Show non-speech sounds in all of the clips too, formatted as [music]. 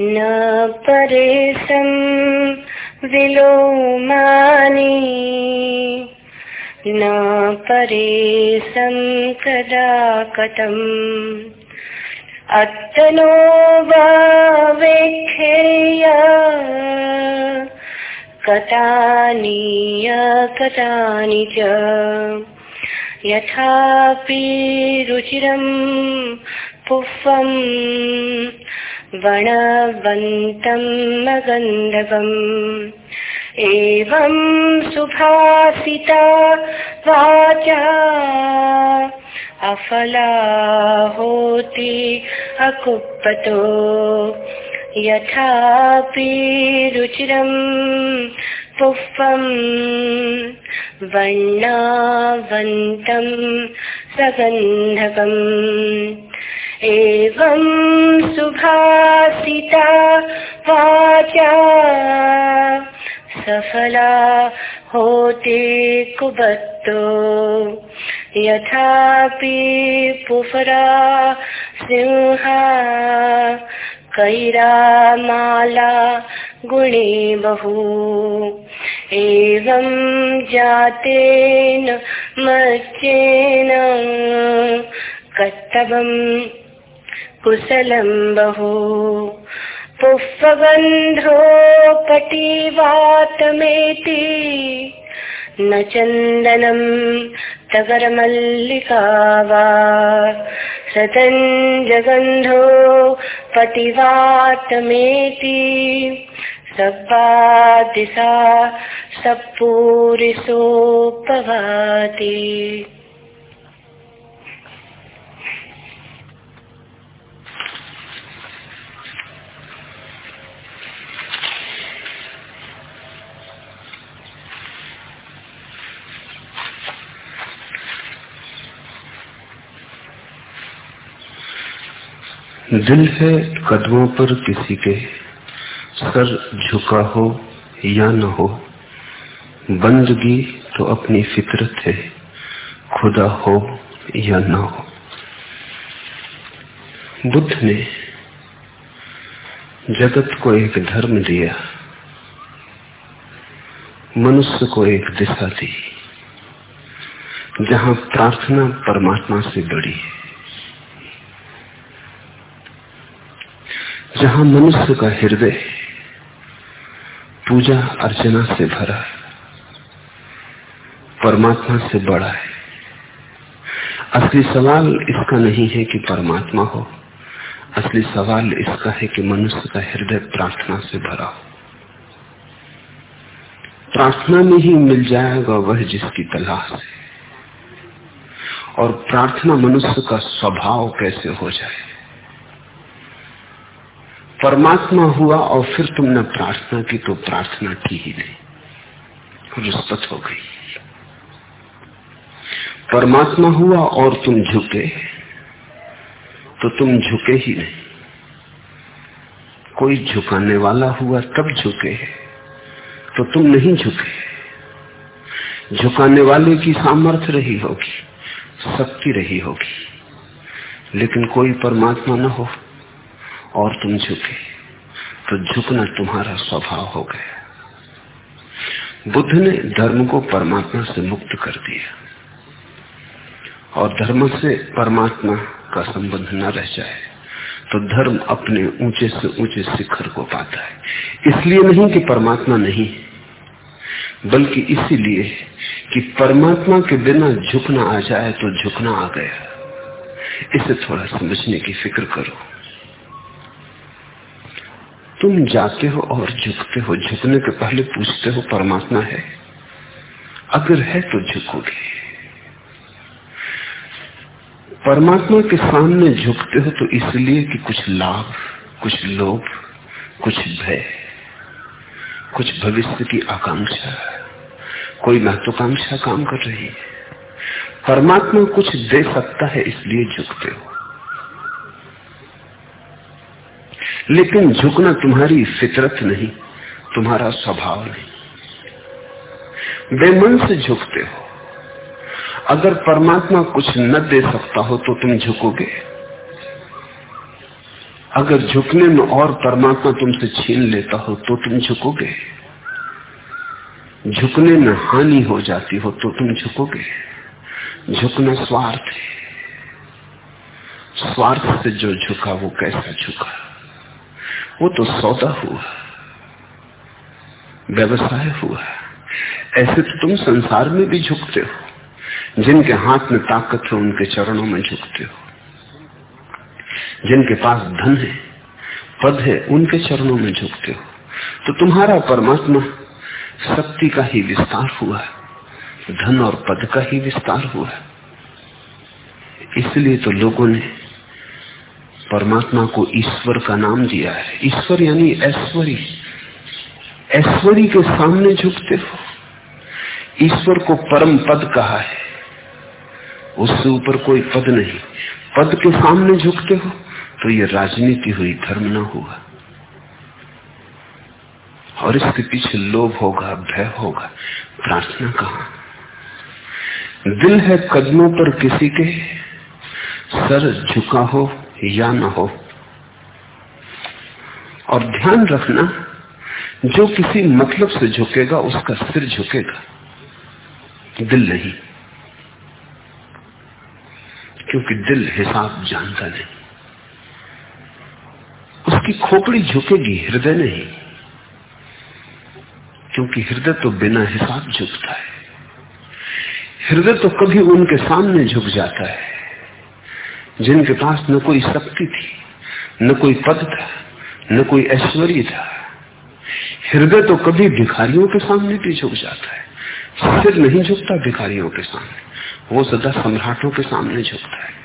न परेशं विलोमानि न परेशं कदा अत्तनो वेक्षेय कटानि कटानि च। यथापि रुचिरं पुष्पम्। वणवन्तं गन्धवम् एवं सुभासिता वाचा अफला होति अकुप्पतो। यथापि रुचिरं पुष्पम् वर्णावन्तं सगन्धकम् एवं सुभासिता वाचा। सफला होते कुबत्तो। यथापि पुफरा सिंहा। कैरामाला गुणे बहु। एवं जातेन मच्चेन कर्तव्यम् कुशलं बहु पुष्पगन्धोपटिवातमेति न चन्दनं तगरमल्लिका वा सतञ्जगन्धो पटिवातमेति। सप्पादिशा सप्पूरिसोपभाति दिल है कदमों पर किसी के। सर झुका हो या न हो। बंदगी तो अपनी फितरत है, खुदा हो या न हो। बुद्ध ने जगत को एक धर्म दिया, मनुष्य को एक दिशा दी, जहाँ प्रार्थना परमात्मा से बड़ी है। जहाँ मनुष्य का हृदय पूजा अर्चना से भरा परमात्मा से बड़ा है। असली सवाल इसका नहीं है कि परमात्मा हो, असली सवाल इसका है कि मनुष्य का हृदय प्रार्थना से भरा हो। प्रार्थना में ही मिल जाएगा वह जिसकी तलाश है। और प्रार्थना मनुष्य का स्वभाव कैसे हो जाए? परमात्मा हुआ और फिर तुमने प्रार्थना की तो प्रार्थना की ही नहीं। रुष्पत हो गई। परमात्मा हुआ और तुम झुके तो तुम झुके ही नहीं। कोई झुकाने वाला हुआ तब झुके तो तुम नहीं झुके झुकाने वाले की सामर्थ्य रही होगी, शक्ति रही होगी, लेकिन कोई परमात्मा न हो। और तुम झुके तो झुकना तुम्हारा स्वभाव हो गया। बुद्ध ने धर्म को परमात्मा से मुक्त कर दिया। और धर्म से परमात्मा का संबंध न रह जाए तो धर्म अपने ऊँचे से ऊँचे शिखर को पाता है। इसलिए नहीं कि परमात्मा नहीं बल्कि इसीलिए कि परमात्मा के बिना झुकना आ जाए तो झुकना आ गया। इसे थोड़ा समझने की फ़िक्र करो। तुम जाते हो और झुकते हो। झुकने के पहले पूछते हो, परमात्मा है। अगर है तो झुकोगे। परमात्मा के सामने झुकते हो तो इसलिए कि कुछ लाभ, कुछ लोभ, कुछ भय, कुछ भविष्य की आकांक्षा। कोई महत्वाकांक्षा काम कर रही है। परमात्मा कुछ दे सकता है, इसलिए झुकते हो। लेकिन झुकना तुम्हारी फितरत नहीं, तुम्हारा स्वभाव नहीं। बेमन से झुकते हो। अगर परमात्मा कुछ न दे सकता हो तो तुम झुकोगे। अगर झुकने में और परमात्मा तुमसे छीन लेता हो तो तुम झुकोगे। झुकने में हानि हो जाती हो तो तुम झुकोगे। झुकना स्वार्थ है। स्वार्थ से जो झुका वो कैसा झुका? वो तो सौदा हुआ। व्यवसाय हुआ। ऐसे तो तुम संसार में भी झुकते हो, जिनके हाथ में ताकत है, उनके चरणों में झुकते हो। जिनके पास धन है, पद है, उनके चरणों में झुकते हो। तो तुम्हारा परमात्मा शक्ति का ही विस्तार हुआ धन और पद का ही विस्तार हुआ इसलिए तो लोगों ने परमात्मा को ईश्वर का नाम दिया है। ईश्वर यानी ऐश्वरी। ऐश्वरी के सामने झुकते हो। ईश्वर को परम पद कहा है। उससे ऊपर कोई पद नहीं। पद के सामने झुकते हो तो ये राजनीति हुई, धर्म ना हुआ। और इसके पीछे लोभ होगा, भय होगा। प्रार्थना कहा? दिल है कदमों पर किसी के। सर झुका हो या न हो। और ध्यान रखना, जो किसी मतलब से झुकेगा, उसका सिर झुकेगा। दिल नहीं। क्योंकि दिल हिसाब जानता नहीं। उसकी खोपड़ी झुकेगी, हृदय नहीं। क्योंकि हृदय तो बिना हिसाब झुकता है। हृदय तो कभी उनके सामने झुक जाता है। जिनके पास न कोई शक्ति थी, न कोई पद था, न कोई ऐश्वर्य था। हृदय तो कभी भिखारियों के सामने भी झुक जाता है, सिर नहीं झुकता भिखारियों के सामने, वो सदा सम्राटों के सामने झुकता है।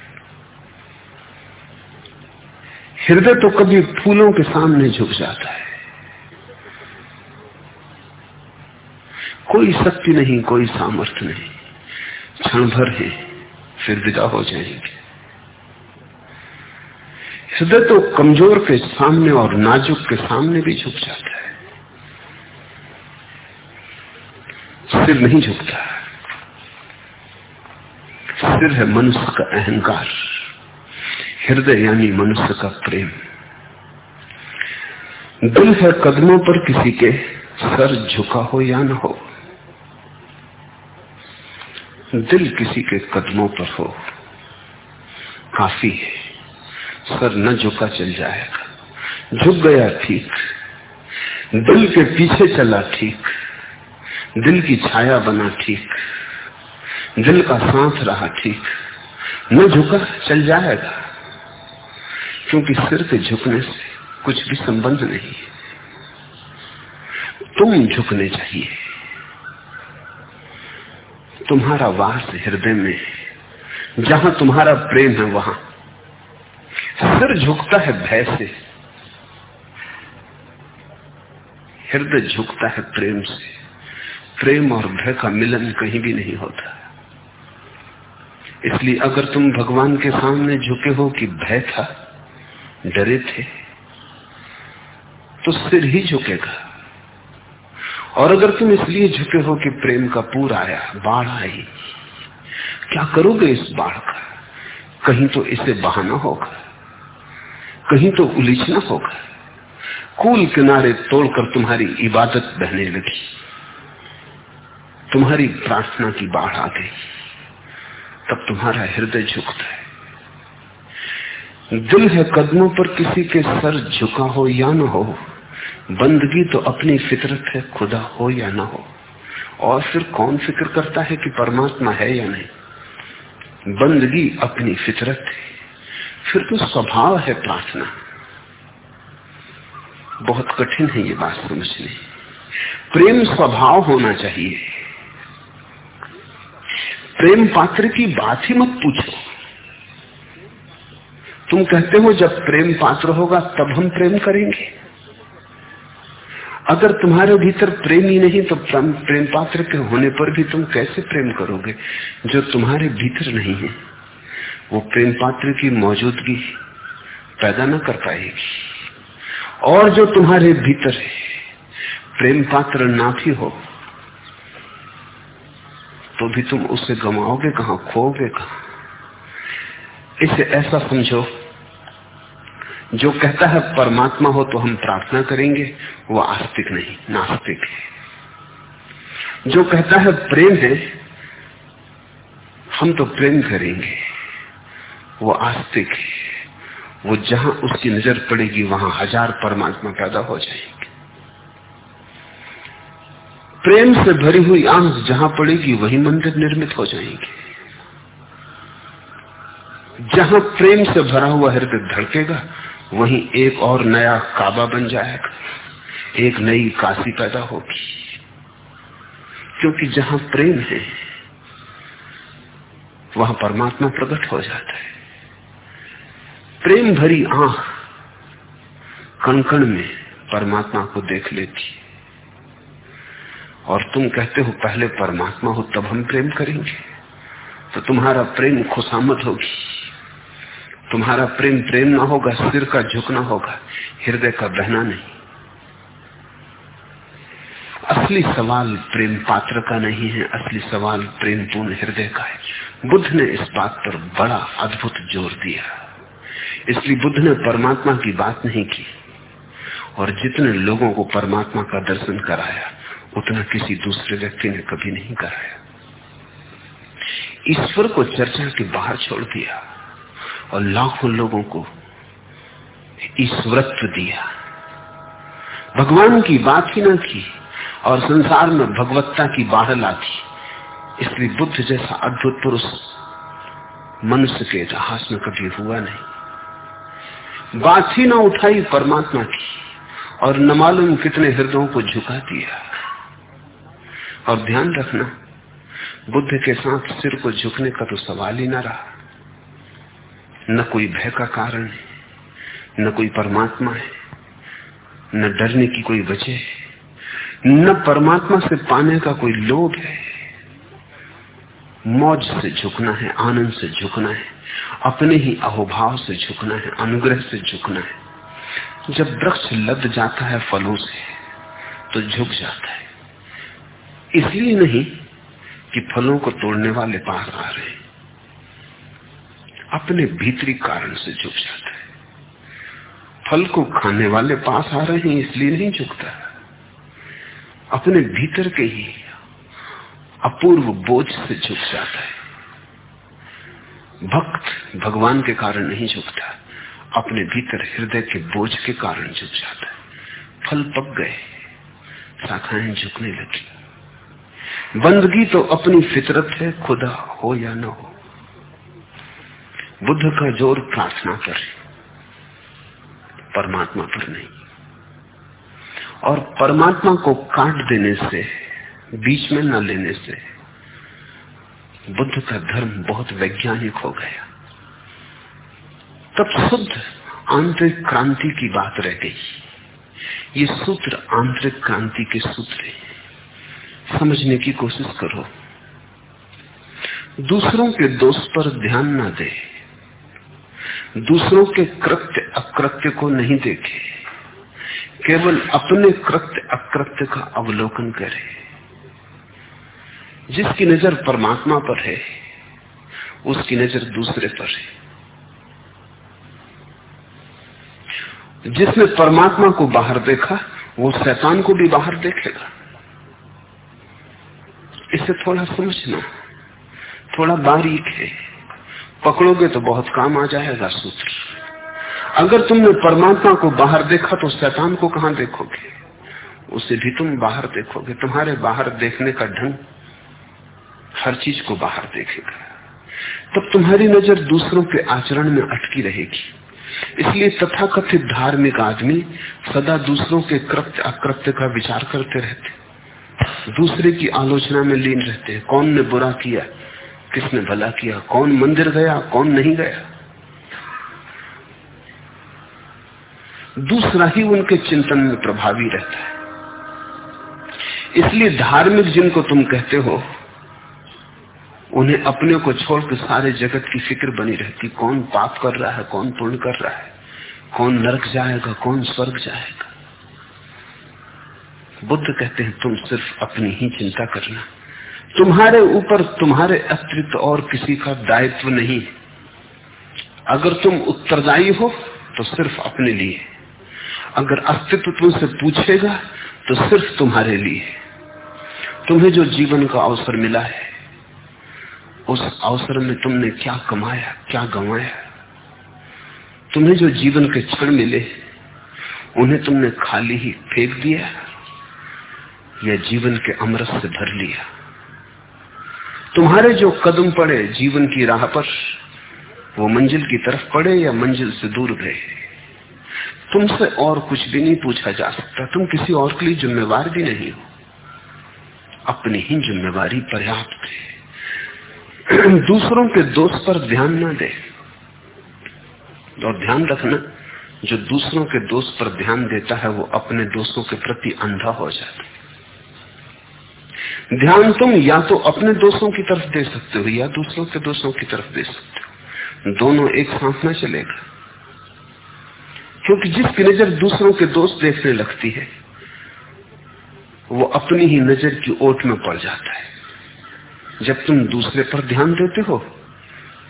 हृदय तो कभी फूलों के सामने झुक जाता है। कोई शक्ति नहीं, कोई सामर्थ्य नहीं। क्षण भर है, फिर विदा हो जाएँगे। हृदय तो कमज़ोर के सामने और नाजुक के सामने भी झुक जाता है। सिर नहीं झुकता। सिर है मनुष्य का अहंकार। हृदय यानी मनुष्य का प्रेम। दिल है कदमों पर किसी के सर झुका हो या न हो। दिल किसी के कदमों पर हो। काफ़ी है। सर न झुका चल जाएगा झुक गया ठीक। दिल के पीछे चला ठीक। दिल की छाया बना ठीक। दिल का सांस रहा ठीक। न झुका, चल जाएगा। क्योंकि सिर के झुकने से कुछ भी संबंध नहीं है। तुम झुकने चाहिए। तुम्हारा वास हृदय में, जहाँ तुम्हारा प्रेम है वहाँ। सिर झुकता है भय से। हृदय झुकता है प्रेम से। प्रेम और भय का मिलन कहीं भी नहीं होता। इसलिए अगर तुम भगवान के सामने झुके हो कि भय था, डरे थे तो सिर ही झुकेगा। और अगर तुम इसलिए झुके हो कि प्रेम का पूर आया, बाढ़ आई, क्या करोगे इस बाढ़ का? कहीं तो इसे बहाना होगा। कहीं तो उलीचना होगा। कूल किनारे तोड़कर तुम्हारी इबादत बहने लगी। तुम्हारी प्रार्थना की बाढ़ आ गई। तब तुम्हारा हृदय झुकता है। दिल है कदमों पर किसी के सर झुका हो या न हो, बंदगी तो अपनी फितरत है खुदा हो या ना हो। और फिर कौन फ़िक्र करता है कि परमात्मा है या नहीं? बंदगी अपनी फितरत है। फिर तो स्वभाव है प्रार्थना। बहुत कठिन है ये बात समझने। प्रेम स्वभाव होना चाहिए। प्रेम पात्र की बात ही मत पूछो। तुम कहते हो, जब प्रेम पात्र होगा, तब हम प्रेम करेंगे। अगर तुम्हारे भीतर प्रेम ही नहीं तो प्रेम पात्र के होने पर भी तुम कैसे प्रेम करोगे, जो तुम्हारे भीतर नहीं है? वो प्रेम पात्र की मौजूदगी पैदा न कर पाएगी। और जो तुम्हारे भीतर है, प्रेम पात्र ना भी हो तो भी तुम उसे गमाओगे कहा खोगे कहा? इसे ऐसा समझो, जो कहता है परमात्मा हो तो हम प्रार्थना करेंगे, वो आस्तिक नहीं, नास्तिक है। जो कहता है प्रेम है, हम तो प्रेम करेंगे। वो आस्तिक है। वो जहाँ उसकी नज़र पड़ेगी, वहाँ हज़ार परमात्मा पैदा हो जाएँगे। प्रेम से भरी हुई आँख जहाँ पड़ेगी, वही मंदिर निर्मित हो जाएँगे। जहाँ प्रेम से भरा हुआ हृदय धड़केगा, वहीं एक और नया काबा बन जाएगा। एक नई काशी पैदा होगी। क्योंकि जहाँ प्रेम है, वहाँ परमात्मा प्रकट हो जाता है। प्रेम भरी आँख कणकण में परमात्मा को देख लेती। और तुम कहते हो, पहले परमात्मा हो, तब हम प्रेम करेंगे। तो तुम्हारा प्रेम खुशामद होगी। तुम्हारा प्रेम प्रेम ना होगा, सिर का झुकना होगा, हृदय का बहना नहीं। असली सवाल प्रेम पात्र का नहीं है, असली सवाल प्रेम पूर्ण हृदय का है। बुद्ध ने इस बात पर बड़ा अद्भुत ज़ोर दिया। इसलिए बुद्ध ने परमात्मा की बात नहीं की। और जितने लोगों को परमात्मा का दर्शन कराया, उतना किसी दूसरे व्यक्ति ने कभी नहीं कराया। ईश्वर को चर्चा के बाहर छोड़ दिया और लाखों लोगों को ईश्वरत्व दिया। भगवान की बात ही न की और संसार में भगवत्ता की बाढ़ लाती। इसलिए बुद्ध जैसा अद्भुत पुरुष मनुष्य के इतिहास में कभी हुआ नहीं। बात ही ना उठाई परमात्मा की, और न मालूम कितने हृदयों को झुका दिया। और ध्यान रखना, बुद्ध के साथ सिर को झुकने का तो सवाल ही ना रहा। न कोई भय का कारण है, न कोई परमात्मा है, न डरने की कोई वजह है, न परमात्मा से पाने का कोई लोभ है। मौज से झुकना है, आनंद से झुकना है। अपने ही अहोभाव से झुकना है, अनुग्रह से झुकना है। जब वृक्ष लद जाता है फलों से तो झुक जाता है। इसलिए नहीं कि फलों को तोड़ने वाले पास आ रहे अपने भीतरी कारण से झुक जाता है। फल को खाने वाले पास आ रहे हैं, इसलिए नहीं झुकता। अपने भीतर के ही अपूर्व बोझ से झुक जाता है। भक्त भगवान के कारण नहीं झुकता, अपने भीतर हृदय के बोझ के कारण झुक जाता है। फल पक गए, शाखाएँ झुकने लगी। बंदगी तो अपनी फितरत है खुदा हो या न हो, बुद्ध का ज़ोर प्रार्थना पर परमात्मा पर नहीं। और परमात्मा को काट देने से, बीच में न लेने से बुद्ध का धर्म बहुत वैज्ञानिक हो गया। तब शुद्ध आंतरिक क्रांति की बात रह गई। ये सूत्र आंतरिक क्रांति के सूत्र है। समझने की कोशिश करो। दूसरों के दोष पर ध्यान ना दे। दूसरों के कृत्य अकृत्य को नहीं देखे। केवल अपने कृत्य अकृत्य का अवलोकन करे। जिसकी नज़र परमात्मा पर है, उसकी नज़र दूसरे पर है। जिसने परमात्मा को बाहर देखा, वो शैतान को भी बाहर देखेगा। इसे थोड़ा समझना, थोड़ा बारीक है। पकड़ोगे तो बहुत काम आ जाएगा सूत्र। अगर तुमने परमात्मा को बाहर देखा तो शैतान को कहा देखोगे? उसे भी तुम बाहर देखोगे। तुम्हारे बाहर देखने का ढंग हर चीज़ को बाहर देखेगा। तब तुम्हारी नज़र दूसरों के आचरण में अटकी रहेगी। इसलिए तथाकथित धार्मिक आदमी सदा दूसरों के कृत्य अकृत्य का विचार करते रहते दूसरे की आलोचना में लीन रहते कौन ने बुरा किया? किसने भला किया? कौन मंदिर गया? कौन नहीं गया? दूसरा ही उनके चिंतन में प्रभावी रहता है। इसलिए धार्मिक जिनको तुम कहते हो उन्हें अपने को छोड़कर सारे जगत की फ़िक्र बनी रहती। कौन पाप कर रहा है, कौन पुण्य कर रहा है, कौन नरक जाएगा, कौन स्वर्ग जाएगा। बुद्ध कहते हैं, तुम सिर्फ़ अपनी ही चिंता करना। तुम्हारे ऊपर तुम्हारे अतिरिक्त और किसी का दायित्व नहीं। अगर तुम उत्तरदायी हो तो सिर्फ़ अपने लिए। अगर अस्तित्व तुमसे पूछेगा तो सिर्फ़ तुम्हारे लिए। तुम्हें जो जीवन का अवसर मिला है उस अवसर में तुमने क्या कमाया, क्या गंवाया? तुम्हें जो जीवन के क्षण मिले, उन्हें तुमने खाली ही फेंक दिया या जीवन के अमृत से भर लिया? तुम्हारे जो कदम पड़े जीवन की राह पर, वो मंजिल की तरफ़ पड़े या मंजिल से दूर गए? तुमसे और कुछ भी नहीं पूछा जा सकता। तुम किसी और के लिए जिम्मेवार भी नहीं हो। अपनी ही जिम्मेवारी पर्याप्त है। [clears throat] दूसरों के दोष पर ध्यान ना दे। और ध्यान रखना, जो दूसरों के दोष पर ध्यान देता है, वो अपने दोषों के प्रति अंधा हो जाता है। ध्यान तुम या तो अपने दोषों की तरफ़ दे सकते हो, या दूसरों के दोषों की तरफ़ दे सकते हो। दोनों एक साथ में चलेगा। क्योंकि जिसकी नज़र दूसरों के दोष देखने लगती है, वो अपनी ही नज़र की ओट में पड़ जाता है। जब तुम दूसरे पर ध्यान देते हो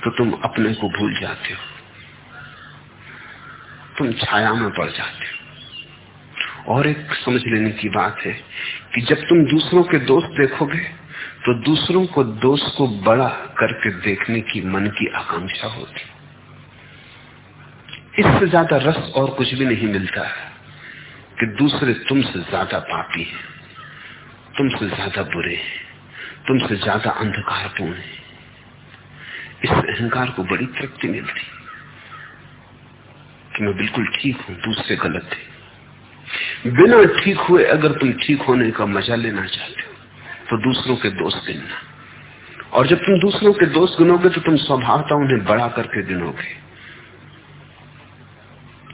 तो तुम अपने को भूल जाते हो। तुम छाया में पड़ जाते हो। और एक समझ लेने की बात है कि जब तुम दूसरों के दोष देखोगे तो दूसरों को दोष को बड़ा करके देखने की मन की आकांक्षा होती इससे ज़्यादा रस और कुछ भी नहीं मिलता है कि दूसरे तुमसे ज़्यादा पापी हैं, तुमसे ज़्यादा बुरे हैं। तुमसे ज़्यादा अंधकारपूर्ण है? इस अहंकार को बड़ी तृप्ति मिलती। कि मैं बिल्कुल ठीक हूँ, दूसरे गलत थे बिना ठीक हुए अगर तुम ठीक होने का मज़ा लेना चाहते हो तो दूसरों के दोष गिनना। और जब तुम दूसरों के दोष गिनोगे तो तुम स्वभावता उन्हें बड़ा करके गिनोगे।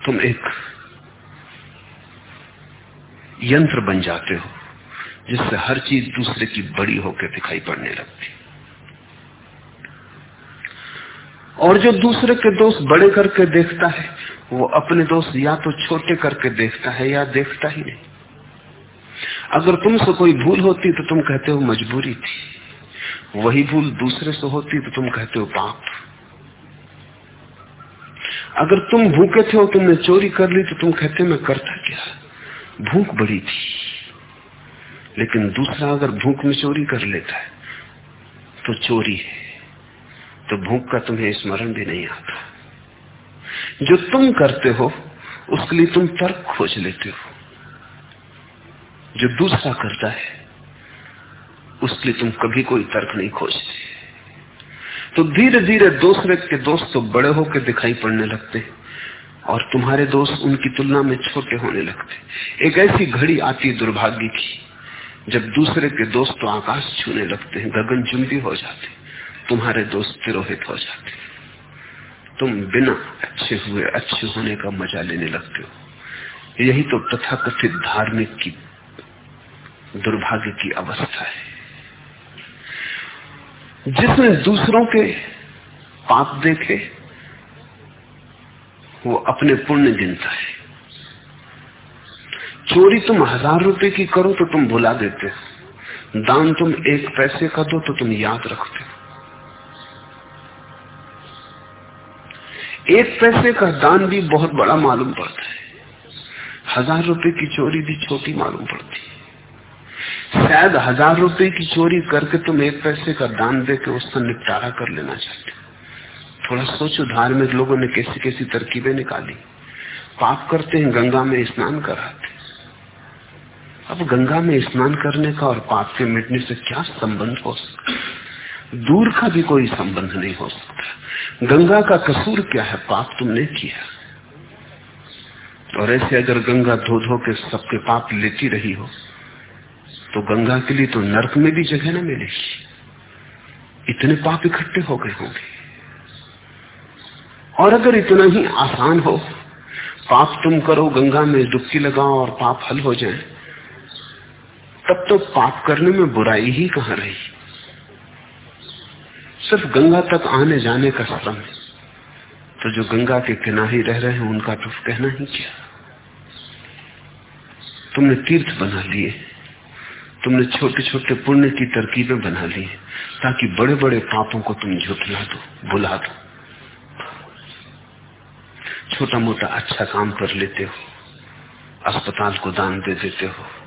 तुम एक यंत्र बन जाते हो। जिससे हर चीज़ दूसरे की बड़ी होकर दिखाई पड़ने लगती। और जो दूसरे के दोष बड़े करके देखता है, वो अपने दोष या तो छोटे करके देखता है या देखता ही नहीं। अगर तुमसे कोई भूल होती तो तुम कहते हो मजबूरी थी। वही भूल दूसरे से होती तो तुम कहते हो पाप। अगर तुम भूखे थे और तुमने चोरी कर ली तो तुम कहते मैं करता क्या? भूख बड़ी थी। लेकिन दूसरा अगर भूख में चोरी कर लेता है तो चोरी है। तो भूख का तुम्हें स्मरण भी नहीं आता। जो तुम करते हो, उसके लिए तुम तर्क खोज लेते हो। जो दूसरा करता है, उसके लिए तुम कभी कोई तर्क नहीं खोजते। तो धीरे धीरे दूसरे के दोस्त तो बड़े होकर दिखाई पड़ने लगते और तुम्हारे दोस्त उनकी तुलना में छोटे होने लगते एक ऐसी घड़ी आती दुर्भाग्य की जब दूसरे के दोस्त तो आकाश छूने लगते हैं, गगन चुंबी हो जाते, तुम्हारे दोस्त तिरोहित हो जाते। तुम बिना अच्छे हुए, अच्छे होने का मज़ा लेने लगते हो। यही तो तथाकथित धार्मिक की, दुर्भाग्य की अवस्था है। जिसने दूसरों के पाप देखे, वो अपने पुण्य गिनता है। चोरी तुम हज़ार रुपए की करो तो तुम भुला देते। हो दान तुम एक पैसे का दो तो तुम याद रखते। हो एक पैसे का दान भी बहुत बड़ा मालूम पड़ता है। हज़ार रुपए की चोरी भी छोटी मालूम पड़ती। है शायद हज़ार रुपए की चोरी करके तुम एक पैसे का दान दे के उसका निपटारा कर लेना चाहते थोड़ा सोचो धार्मिक लोगों ने कैसी कैसी तरकीबें निकाली। पाप करते हैं, गंगा में स्नान कराते। अब गंगा में स्नान करने का और पाप के मिटने से क्या संबंध हो सकता? दूर का भी कोई संबंध नहीं हो सकता। गंगा का कसूर क्या है? पाप तुमने किया। और ऐसे अगर गंगा धो धो के सबके पाप लेती रही हो तो गंगा के लिए तो नर्क में भी जगह ना मिलेगी। इतने पाप इकट्ठे हो गए होंगे। और अगर इतना ही आसान हो, पाप तुम करो, गंगा में डुबकी लगाओ और पाप हल हो जाए तब तो पाप करने में बुराई ही कहाँ रही? सिर्फ़ गंगा तक आने जाने का श्रम है। तो जो गंगा के किनारे रह रहे हैं, उनका तो कहना ही क्या? तुमने तीर्थ बना लिए। तुमने छोटे छोटे पुण्य की तरकीबें बना ली ताकि बड़े बड़े पापों को तुम झुठला दो बुला दो। छोटा मोटा अच्छा काम कर लेते हो, अस्पताल को दान दे देते हो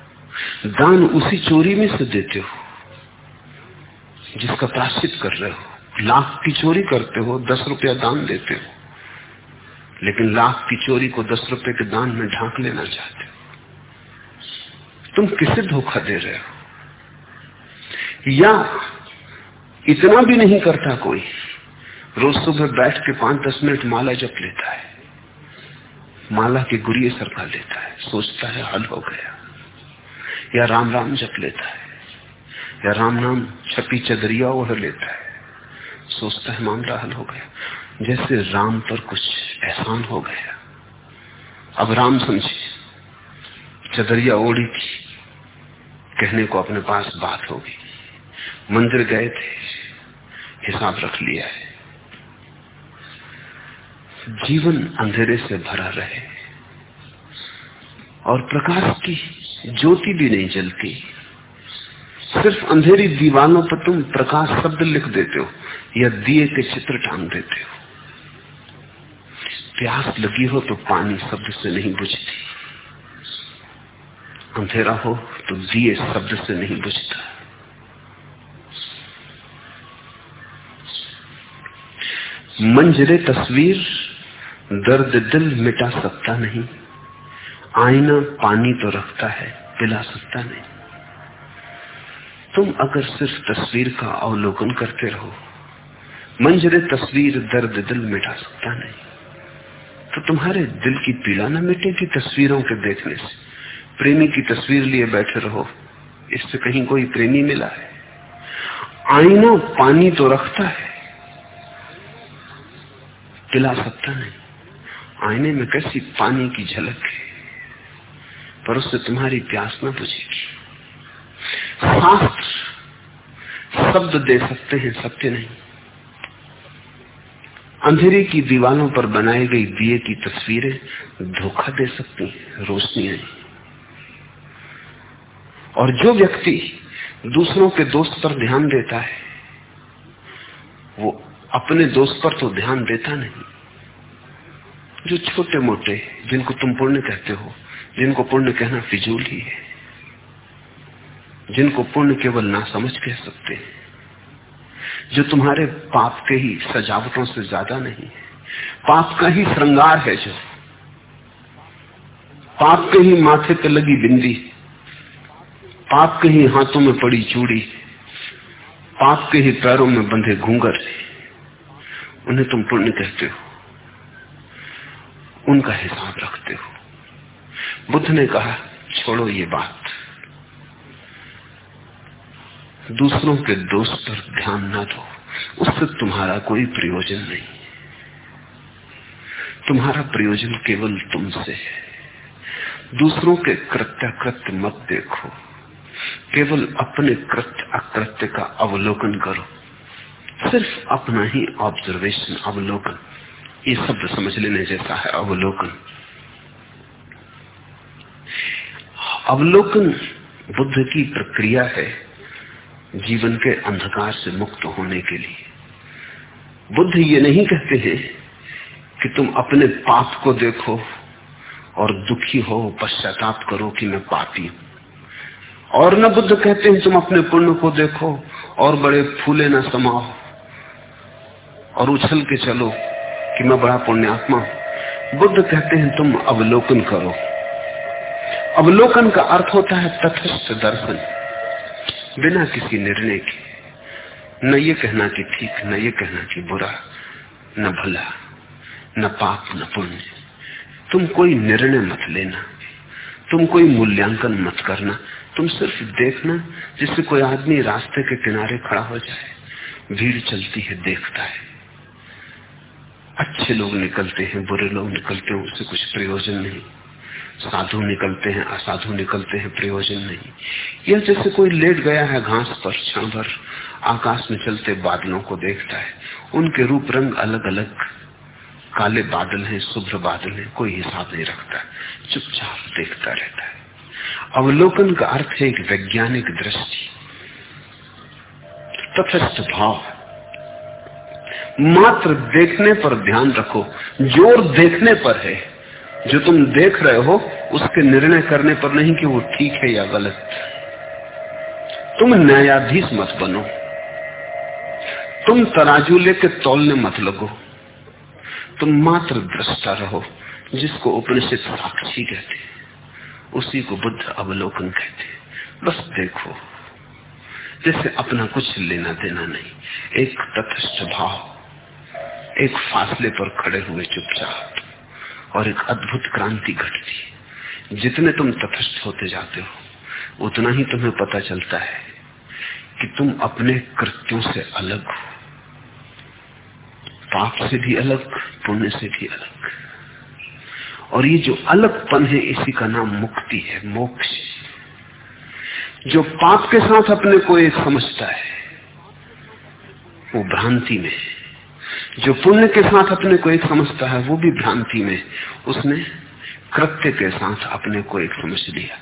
दान उसी चोरी में से देते हो, जिसका प्राश्चित कर रहे हो। लाख की चोरी करते हो, दस रुपया दान देते हो। लेकिन लाख की चोरी को दस रुपए के दान में ढांक लेना चाहते हो। तुम किसे धोखा दे रहे हो? या इतना भी नहीं करता कोई? रोज सुबह बैठ के पाँच दस मिनट माला जप लेता है। माला के गुरिये सरका लेता है। सोचता है, हल हो गया। या राम राम जप लेता है, या राम नाम छपी चदरिया ओढ़ लेता है। सोचता है मामला हल हो गया। जैसे राम पर कुछ एहसान हो गया। अब राम समझे, चदरिया ओढ़ी थी, कहने को अपने पास बात होगी मंदिर गए थे, हिसाब रख लिया है। जीवन अंधेरे से भरा रहे। और प्रकाश की ज्योति भी नहीं जलती। सिर्फ़ अंधेरी दीवानों पर तुम प्रकाश शब्द लिख देते हो, या दिए के चित्र टांग देते हो। प्यास लगी हो तो पानी शब्द से नहीं बुझती। अंधेरा हो तो दिए शब्द से नहीं बुझता। मंजरे तस्वीर, दर्द दिल मिटा सकता नहीं। आईना पानी तो रखता है, पिला सकता नहीं। तुम अगर सिर्फ़ तस्वीर का अवलोकन करते रहो, मंजरे तस्वीर दर्द दिल मिटा सकता नहीं। तो तुम्हारे दिल की पीड़ा न मिटेगी तस्वीरों के देखने से। प्रेमी की तस्वीर लिए बैठे रहो, इससे कहीं कोई प्रेमी मिला है। आईना पानी तो रखता है, पिला सकता नहीं। आईने में कैसी पानी की झलक है? पर उससे तुम्हारी प्यास न बुझेगी। शास्त्र शब्द दे सकते हैं, सत्य नहीं। अंधेरे की दीवारों पर बनाई गई दिए की तस्वीरें धोखा दे सकती हैं रोशनी नहीं और जो व्यक्ति दूसरों के दोस्त पर ध्यान देता है, वो अपने दोस्त पर तो ध्यान देता नहीं। जो छोटे मोटे जिनको तुम पुण्य कहते हो जिनको पुण्य कहना फिजूल ही है जिनको पुण्य केवल ना समझ कह सकते हैं, जो तुम्हारे पाप के ही सजावटों से ज़्यादा नहीं है। पाप का ही श्रृंगार है जो, पाप के ही माथे पे लगी बिंदी, पाप के ही हाथों में पड़ी चूड़ी, पाप के ही पैरों में बंधे घूंगर उन्हें तुम पुण्य कहते हो, उनका हिसाब रखते हो। बुद्ध ने कहा, छोड़ो ये बात। दूसरों के दोष पर ध्यान ना दो। उससे तुम्हारा कोई प्रयोजन नहीं। तुम्हारा प्रयोजन केवल तुमसे है। दूसरों के कृत्य कृत्य मत देखो। केवल अपने कृत्य अकृत्य का अवलोकन करो। सिर्फ़ अपना ही ऑब्जर्वेशन अवलोकन। ये शब्द समझ लेने जैसा है अवलोकन। अवलोकन बुद्ध की प्रक्रिया है जीवन के अंधकार से मुक्त होने के लिए। बुद्ध ये नहीं कहते हैं कि तुम अपने पाप को देखो और दुखी हो, पश्चाताप करो कि मैं पापी हूँ। और न बुद्ध कहते हैं तुम अपने पुण्य को देखो और बड़े फूले न समाओ और उछल के चलो कि मैं बड़ा पुण्यात्मा हूँ। बुद्ध कहते हैं तुम अवलोकन करो। अवलोकन का अर्थ होता है तथस्थ दर्शन। बिना किसी निर्णय के। न ये कहना कि ठीक, न ये कहना कि बुरा, न भला, न पाप, न पुण्य। तुम कोई निर्णय मत लेना। तुम कोई मूल्यांकन मत करना। तुम सिर्फ़ देखना जिससे कोई आदमी रास्ते के किनारे खड़ा हो जाए। भीड़ चलती है, देखता है। अच्छे लोग निकलते हैं, बुरे लोग निकलते हैं उससे कुछ प्रयोजन नहीं। साधु निकलते हैं, असाधु निकलते हैं, प्रयोजन नहीं। यह जैसे कोई लेट गया है घास पर क्षण भर आकाश में चलते बादलों को देखता है। उनके रूप रंग अलग अलग काले बादल हैं, शुभ्र बादल हैं, कोई हिसाब नहीं रखता, चुपचाप देखता रहता है। अवलोकन का अर्थ है एक वैज्ञानिक दृष्टि। तथस्थ भाव। मात्र देखने पर ध्यान रखो, ज़ोर देखने पर है। जो तुम देख रहे हो, उसके निर्णय करने पर नहीं कि वो ठीक है या गलत। तुम न्यायाधीश मत बनो। तुम तराजू लेके तोलने मत लगो। तुम मात्र दृष्टा रहो, जिसको उपनिषद साक्षी कहते उसी को बुद्ध अवलोकन कहते बस देखो। जैसे अपना कुछ लेना देना नहीं, एक तथस्थ भाव, एक फासले पर खड़े हुए चुपचाप। और एक अद्भुत क्रांति घटती है। जितने तुम तथस्थ होते जाते हो, उतना ही तुम्हें पता चलता है कि तुम अपने कृत्यों से अलग हो। पाप से भी अलग, पुण्य से भी अलग। और ये जो अलगपन है, इसी का नाम मुक्ति है, मोक्ष जो पाप के साथ अपने को एक समझता है, वो भ्रांति में जो पुण्य के साथ अपने को एक समझता है, वो भी भ्रांति में। उसने कृत्य के साथ अपने को एक समझ लिया।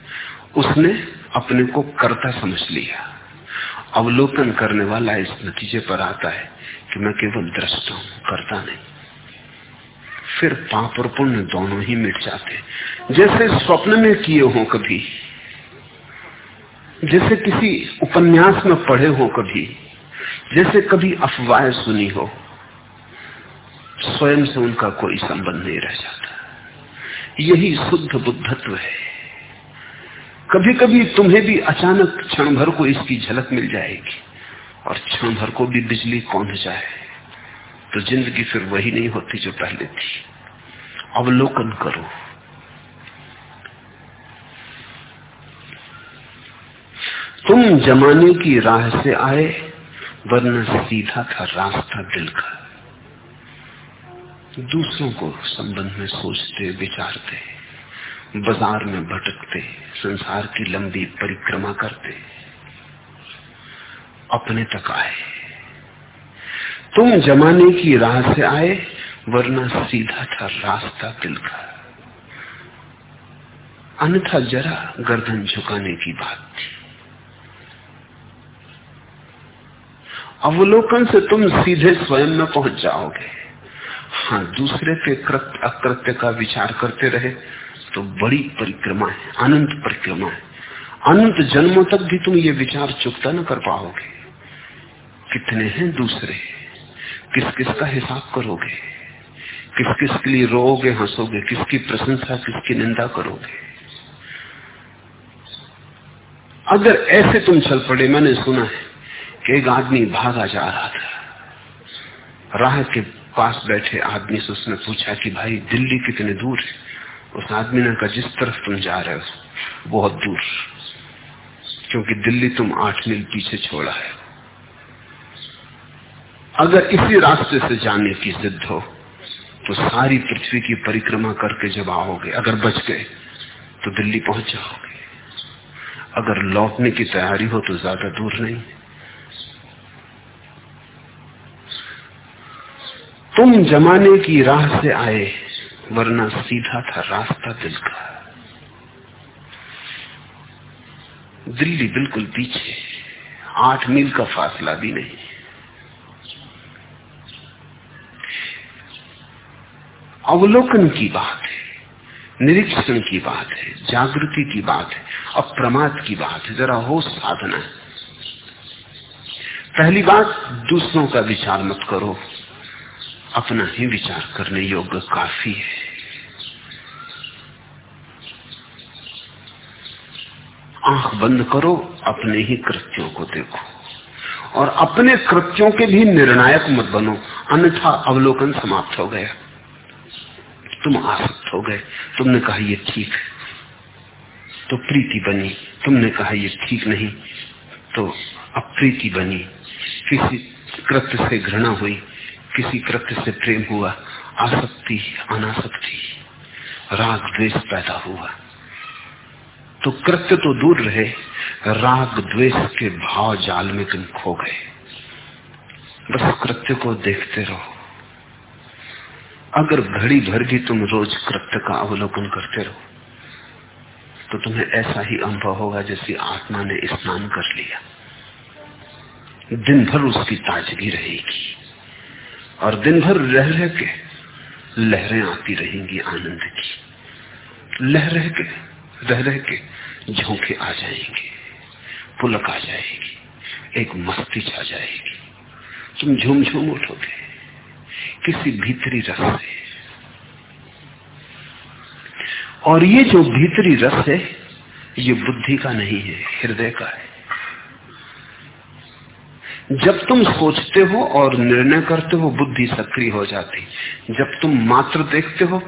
उसने अपने को कर्ता समझ लिया। अवलोकन करने वाला इस नतीजे पर आता है कि मैं केवल दृष्टा हूँ, करता नहीं। फिर पाप और पुण्य दोनों ही मिट जाते। जैसे स्वप्न में किए हो कभी, जैसे किसी उपन्यास में पढ़े हो कभी, जैसे कभी अफवाह सुनी हो स्वयं से उनका कोई संबंध नहीं रह जाता। यही शुद्ध बुद्धत्व है। कभी कभी तुम्हें भी अचानक क्षण भर को इसकी झलक मिल जाएगी और क्षण भर को भी बिजली कौन जाए? तो ज़िंदगी फिर वही नहीं होती जो पहले थी। अवलोकन करो। तुम जमाने की राह से आए, वरना सीधा था रास्ता दिल का। दूसरों को संबंध में सोचते, विचारते, बाज़ार में भटकते, संसार की लंबी परिक्रमा करते, अपने तक आए। तुम जमाने की राह से आए, वरना सीधा था रास्ता दिल का अन्यथा जरा गर्दन झुकाने की बात थी। अवलोकन से तुम सीधे स्वयं में पहुँच जाओगे। हाँ दूसरे के कृत्य अकृत्य का विचार करते रहे तो बड़ी परिक्रमा है, अनंत परिक्रमा है। अनंत जन्मों तक भी तुम ये विचार चुकता न कर पाओगे। कितने हैं दूसरे? किस किस का हिसाब करोगे? किस किस के लिए रोओगे, हंसोगे? किसकी प्रशंसा, किसकी निंदा करोगे? अगर ऐसे तुम चल पड़े, मैंने सुना है कि एक आदमी भागा जा रहा था। राह के पास बैठे आदमी से उसने पूछा कि भाई, दिल्ली कितने दूर है? उस आदमी ने कहा, जिस तरफ़ तुम जा रहे हो, बहुत दूर। क्योंकि दिल्ली तुम आठ मील पीछे छोड़ा है। अगर इसी रास्ते से जाने की जिद हो तो सारी पृथ्वी की परिक्रमा करके जब आओगे, अगर बच गए तो दिल्ली पहुँच जाओगे। अगर लौटने की तैयारी हो तो ज़्यादा दूर नहीं। तुम जमाने की राह से आए, वरना सीधा था रास्ता दिल का। दिल्ली बिल्कुल पीछे, आठ मील का फासला भी नहीं। अवलोकन की बात है, निरीक्षण की बात है, जागृति की बात है, अप्रमाद की बात है, जरा हो साधना पहली बात, दूसरों का विचार मत करो। अपना ही विचार करने योग्य काफ़ी है। आँख बंद करो, अपने ही कृत्यों को देखो। और अपने कृत्यों के भी निर्णायक मत बनो। अन्यथा अवलोकन समाप्त हो गया। तुम आसक्त हो गए। तुमने कहा ये ठीक है। तो प्रीति बनी। तुमने कहा ये ठीक नहीं। तो अप्रीति बनी। किसी कृत्य से घृणा हुई। किसी कृत्य से प्रेम हुआ, आसक्ति, अनासक्ति राग द्वेष पैदा हुआ। तो कृत्य तो दूर रहे राग द्वेष के भाव जाल में तुम खो गए। बस कृत्य को देखते रहो। अगर घड़ी भर भी तुम रोज कृत्य का अवलोकन करते रहो तो तुम्हें ऐसा ही अनुभव होगा जैसे आत्मा ने स्नान कर लिया। दिन भर उसकी ताजगी रहेगी। और दिन भर रह रह के लहरें आती रहेंगी आनंद की। लह रह के, रह रह के झोंके आ जाएँगे, पुलक आ जाएगी, एक मस्ती छा जाएगी। तुम झूम झूम उठोगे, किसी भीतरी रस से। और ये जो भीतरी रस है, ये बुद्धि का नहीं है, हृदय का है। जब तुम सोचते हो और निर्णय करते हो, बुद्धि सक्रिय हो जाती। जब तुम मात्र देखते हो,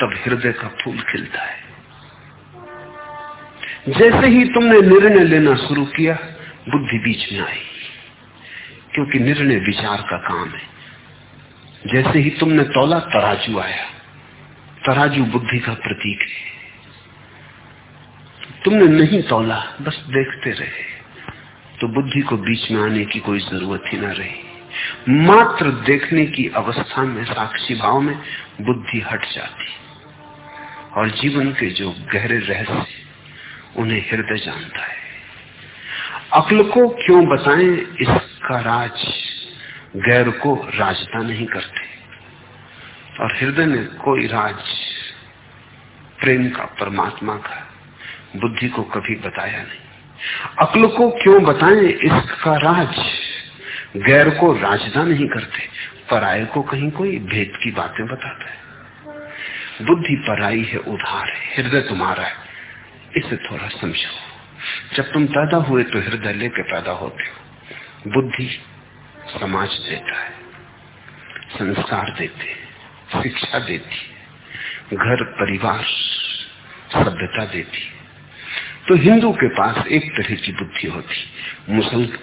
तब हृदय का फूल खिलता है। जैसे ही तुमने निर्णय लेना शुरू किया, बुद्धि बीच में आई। क्योंकि निर्णय विचार का काम है। जैसे ही तुमने तोला, तराजू आया। तराजू बुद्धि का प्रतीक है। तुमने नहीं तोला, बस देखते रहे। तो बुद्धि को बीच में आने की कोई ज़रूरत ही ना रही। मात्र देखने की अवस्था में, साक्षी भाव में बुद्धि हट जाती। और जीवन के जो गहरे रहस्य उन्हें हृदय जानता है। अक्ल को क्यों बताएँ, इसका राज गैर को राजता नहीं करते। और हृदय में कोई राज प्रेम का परमात्मा का बुद्धि को कभी बताया नहीं। अक्ल को क्यों बताएँ? इसका राज गैर को राजदा नहीं करते। पराये को कहीं कोई भेद की बातें बताता है। बुद्धि पराई है, उधार है, हृदय तुम्हारा है। इसे थोड़ा समझो। जब तुम पैदा हुए तो हृदय लेके पैदा होते हो। बुद्धि समाज देता है, संस्कार देते शिक्षा देती है, घर, परिवार, सभ्यता देती तो हिंदू के पास एक तरह की बुद्धि होती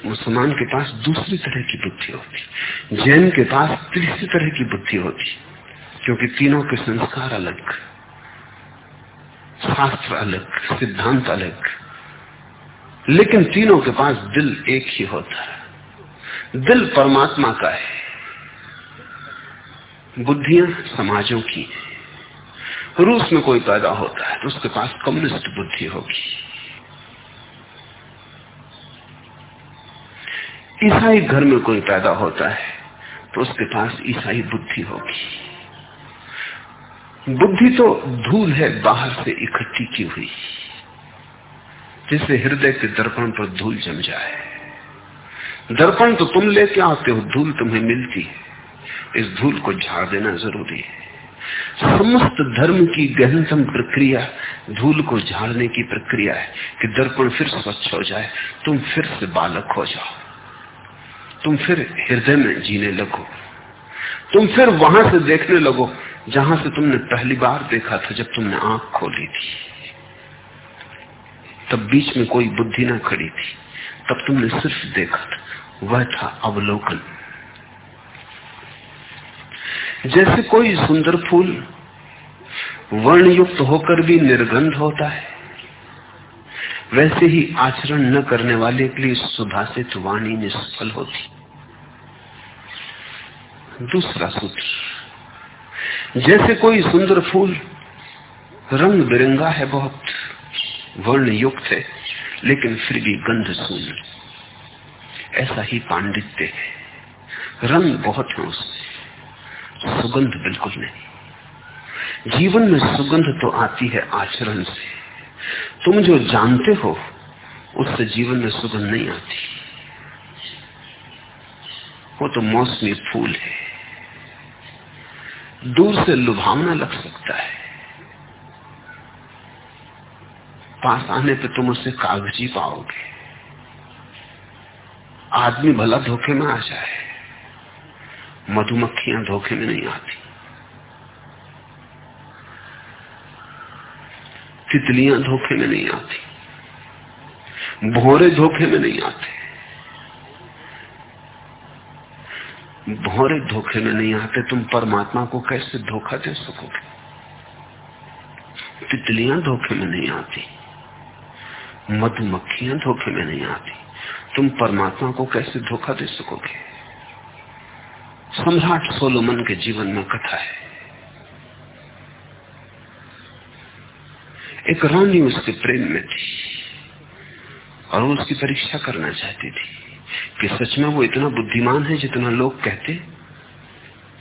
मुसलमान के पास दूसरी तरह की बुद्धि होती, जैन के पास तीसरी तरह की बुद्धि होती, क्योंकि तीनों के संस्कार अलग, शास्त्र अलग, सिद्धांत अलग। लेकिन तीनों के पास दिल एक ही होता है। दिल परमात्मा का है। बुद्धियाँ समाजों की है। रूस में कोई पैदा होता है तो उसके पास कम्युनिस्ट बुद्धि होगी। ईसाई घर में कोई पैदा होता है तो उसके पास ईसाई बुद्धि होगी। बुद्धि तो धूल है, बाहर से इकट्ठी की हुई जिसे हृदय के दर्पण पर धूल जम जाए। दर्पण तो तुम लेके आते हो, धूल तुम्हें मिलती है। इस धूल को झाड़ देना ज़रूरी है। समस्त धर्म की गहनतम प्रक्रिया, धूल को झाड़ने की प्रक्रिया है कि दर्पण फिर स्वच्छ हो जाए, तुम फिर से बालक हो जाओ। तुम फिर हृदय में जीने लगो। तुम फिर वहाँ से देखने लगो, जहाँ से तुमने पहली बार देखा था जब तुमने आँख खोली थी। तब बीच में कोई बुद्धि ना खड़ी थी। तब तुमने सिर्फ़ देखा था, वह था अवलोकन। जैसे कोई सुंदर फूल वर्ण युक्त होकर भी निर्गंध होता है, वैसे ही आचरण न करने वाले के लिए सुभाषित वाणी निष्फल होती। दूसरा सूत्र। जैसे कोई सुंदर फूल, रंग बिरंगा है बहुत, वर्ण युक्त है, लेकिन फिर भी गंध शून्य ऐसा ही पांडित्य है। रंग बहुत है उसमें सुगंध बिल्कुल नहीं। जीवन में सुगंध तो आती है आचरण से। तुम जो जानते हो, उससे जीवन में सुगंध नहीं आती। वो तो मौसमी फूल है। दूर से लुभावना लग सकता है। पास आने पे तुम उसे कागज़ी पाओगे। आदमी भला धोखे में आ जाए। मधुमक्खियाँ धोखे में नहीं आती। तितलियाँ धोखे में नहीं आती। भोरे धोखे में नहीं आते। भोरे धोखे में नहीं आते, तुम परमात्मा को कैसे धोखा दे सकोगे? तितलियाँ धोखे में नहीं आती, मधुमक्खियाँ धोखे में नहीं आती, तुम परमात्मा को कैसे धोखा दे सकोगे? सम्राट सोलोमन के जीवन में कथा है। एक रानी उसके प्रेम में थी और उसकी परीक्षा करना चाहती थी। कि सच में वो इतना बुद्धिमान है जितना लोग कहते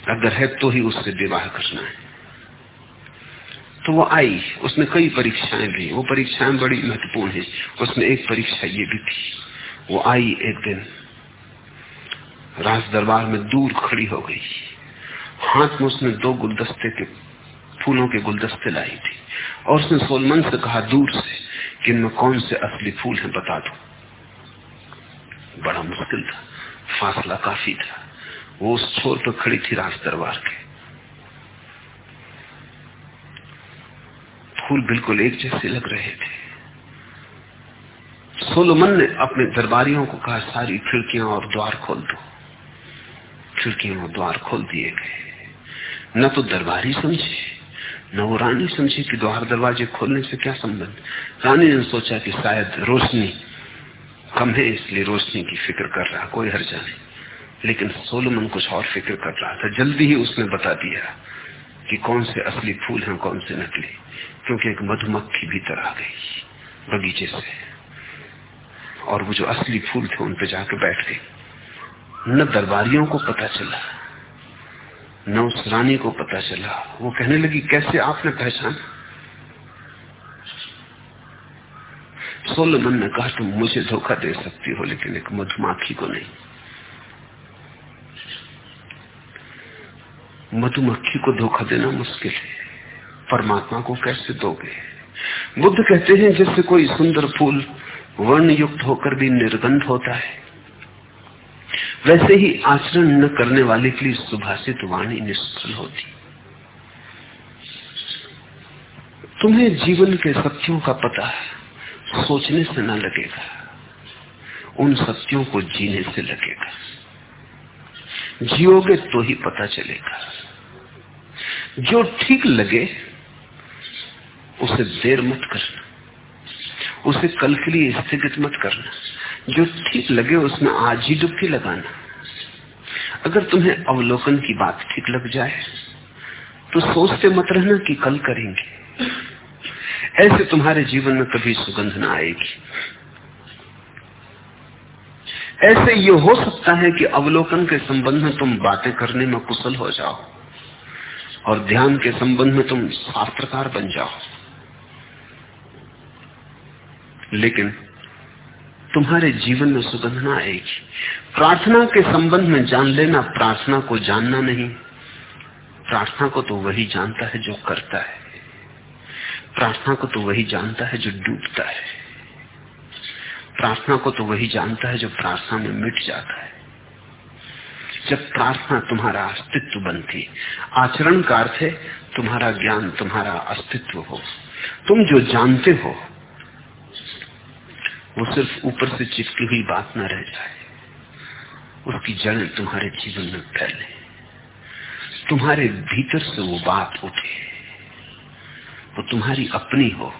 अगर है तो ही उससे विवाह करना है। तो वो आई, उसने कई परीक्षाएँ दी वो परीक्षाएँ बड़ी महत्वपूर्ण है। उसमें एक परीक्षा ये भी थी। वो आई एक दिन। राज दरबार में दूर खड़ी हो गई। हाथ में उसने दो गुलदस्ते के, फूलों के गुलदस्ते लाई थी। और उसने सोलमन से कहा, दूर से, कि इनमें कौन से असली फूल हैं बता दो? बड़ा मुश्किल था, फासला काफ़ी था। वो उस छोर पर खड़ी थी राज दरबार के। फूल बिल्कुल एक जैसे लग रहे थे। सोलोमन ने अपने दरबारियों को कहा, सारी खिड़कियाँ और द्वार खोल दो। खिड़कियाँ और द्वार खोल दिए गए न तो दरबारी समझे, न वो रानी समझी कि द्वार दरवाजे खोलने से क्या संबंध। रानी ने सोचा कि शायद रोशनी कम है इसलिए रोशनी की फ़िक्र कर रहा, कोई हर्जा नहीं। लेकिन सोलोमन कुछ और फ़िक्र कर रहा था, जल्दी ही उसने बता दिया कि कौन से असली फूल हैं, कौन से नकली, क्योंकि एक मधुमक्खी भीतर आ गई बगीचे से। और वो जो असली फूल थे, उन पे जाके बैठ गई। न दरबारियों को पता चला, न उस रानी को पता चला। वो कहने लगी, कैसे आपने पहचान? सोलमन ने कहा तुम मुझे धोखा दे सकती हो, लेकिन एक मधुमाखी को नहीं। मधुमक्खी को धोखा देना मुश्किल है। परमात्मा को कैसे दोगे? बुद्ध कहते हैं, जैसे कोई सुंदर फूल वर्ण युक्त होकर भी निर्गंध होता है, वैसे ही आचरण न करने वाले के लिए सुभाषित वाणी निष्फल होती। तुम्हें जीवन के सत्यों का पता सोचने से न लगेगा। उन सत्यों को जीने से लगेगा। जियोगे तो ही पता चलेगा। जो ठीक लगे, उसे देर मत करना। उसे कल के लिए स्थगित मत करना। जो ठीक लगे, उसमें आज ही डुबकी लगाना। अगर तुम्हें अवलोकन की बात ठीक लग जाए तो सोचते मत रहना कि कल करेंगे। ऐसे तुम्हारे जीवन में कभी सुगंध ना आएगी। ऐसे ये हो सकता है कि अवलोकन के संबंध में तुम बातें करने में कुशल हो जाओ और ध्यान के संबंध में तुम शास्त्रकार बन जाओ। लेकिन तुम्हारे जीवन में सुगंध ना आएगी। प्रार्थना के संबंध में जान लेना, प्रार्थना को जानना नहीं। प्रार्थना को तो वही जानता है जो करता है। प्रार्थना को तो वही जानता है जो डूबता है। प्रार्थना को तो वही जानता है जो प्रार्थना में मिट जाता है। जब प्रार्थना तुम्हारा अस्तित्व बनती, आचरण का अर्थ है तुम्हारा ज्ञान, तुम्हारा अस्तित्व हो। तुम जो जानते हो, वो सिर्फ़ ऊपर से चिपकी हुई बात न रह जाए। उसकी जड़ें तुम्हारे जीवन में फैले। तुम्हारे भीतर से वो बात उठे। वो तुम्हारी अपनी हो।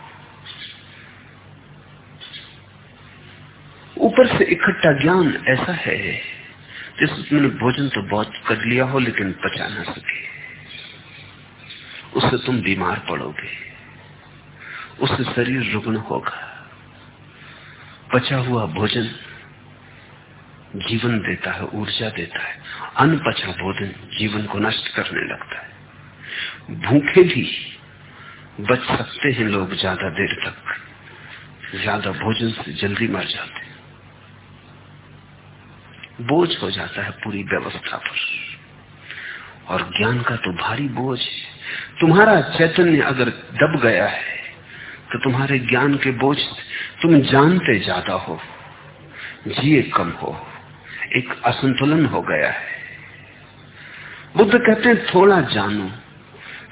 ऊपर से इकट्ठा ज्ञान ऐसा है जिस मैंने भोजन तो बहुत कर लिया हो लेकिन पचा ना सके। उससे तुम बीमार पड़ोगे। उससे शरीर रुग्ण होगा। पचा हुआ भोजन जीवन देता है, ऊर्जा देता है। अनपचा भोजन जीवन को नष्ट करने लगता है। भूखे भी बच सकते हैं लोग ज़्यादा देर तक। ज़्यादा भोजन से जल्दी मर जाते हैं। बोझ हो जाता है पूरी व्यवस्था पर। और ज्ञान का तो भारी बोझ है। तुम्हारा चैतन्य अगर दब गया है तो तुम्हारे ज्ञान के बोझ तुम जानते ज़्यादा हो। जिए कम हो। एक असंतुलन हो गया है। बुद्ध कहते हैं, थोड़ा जानो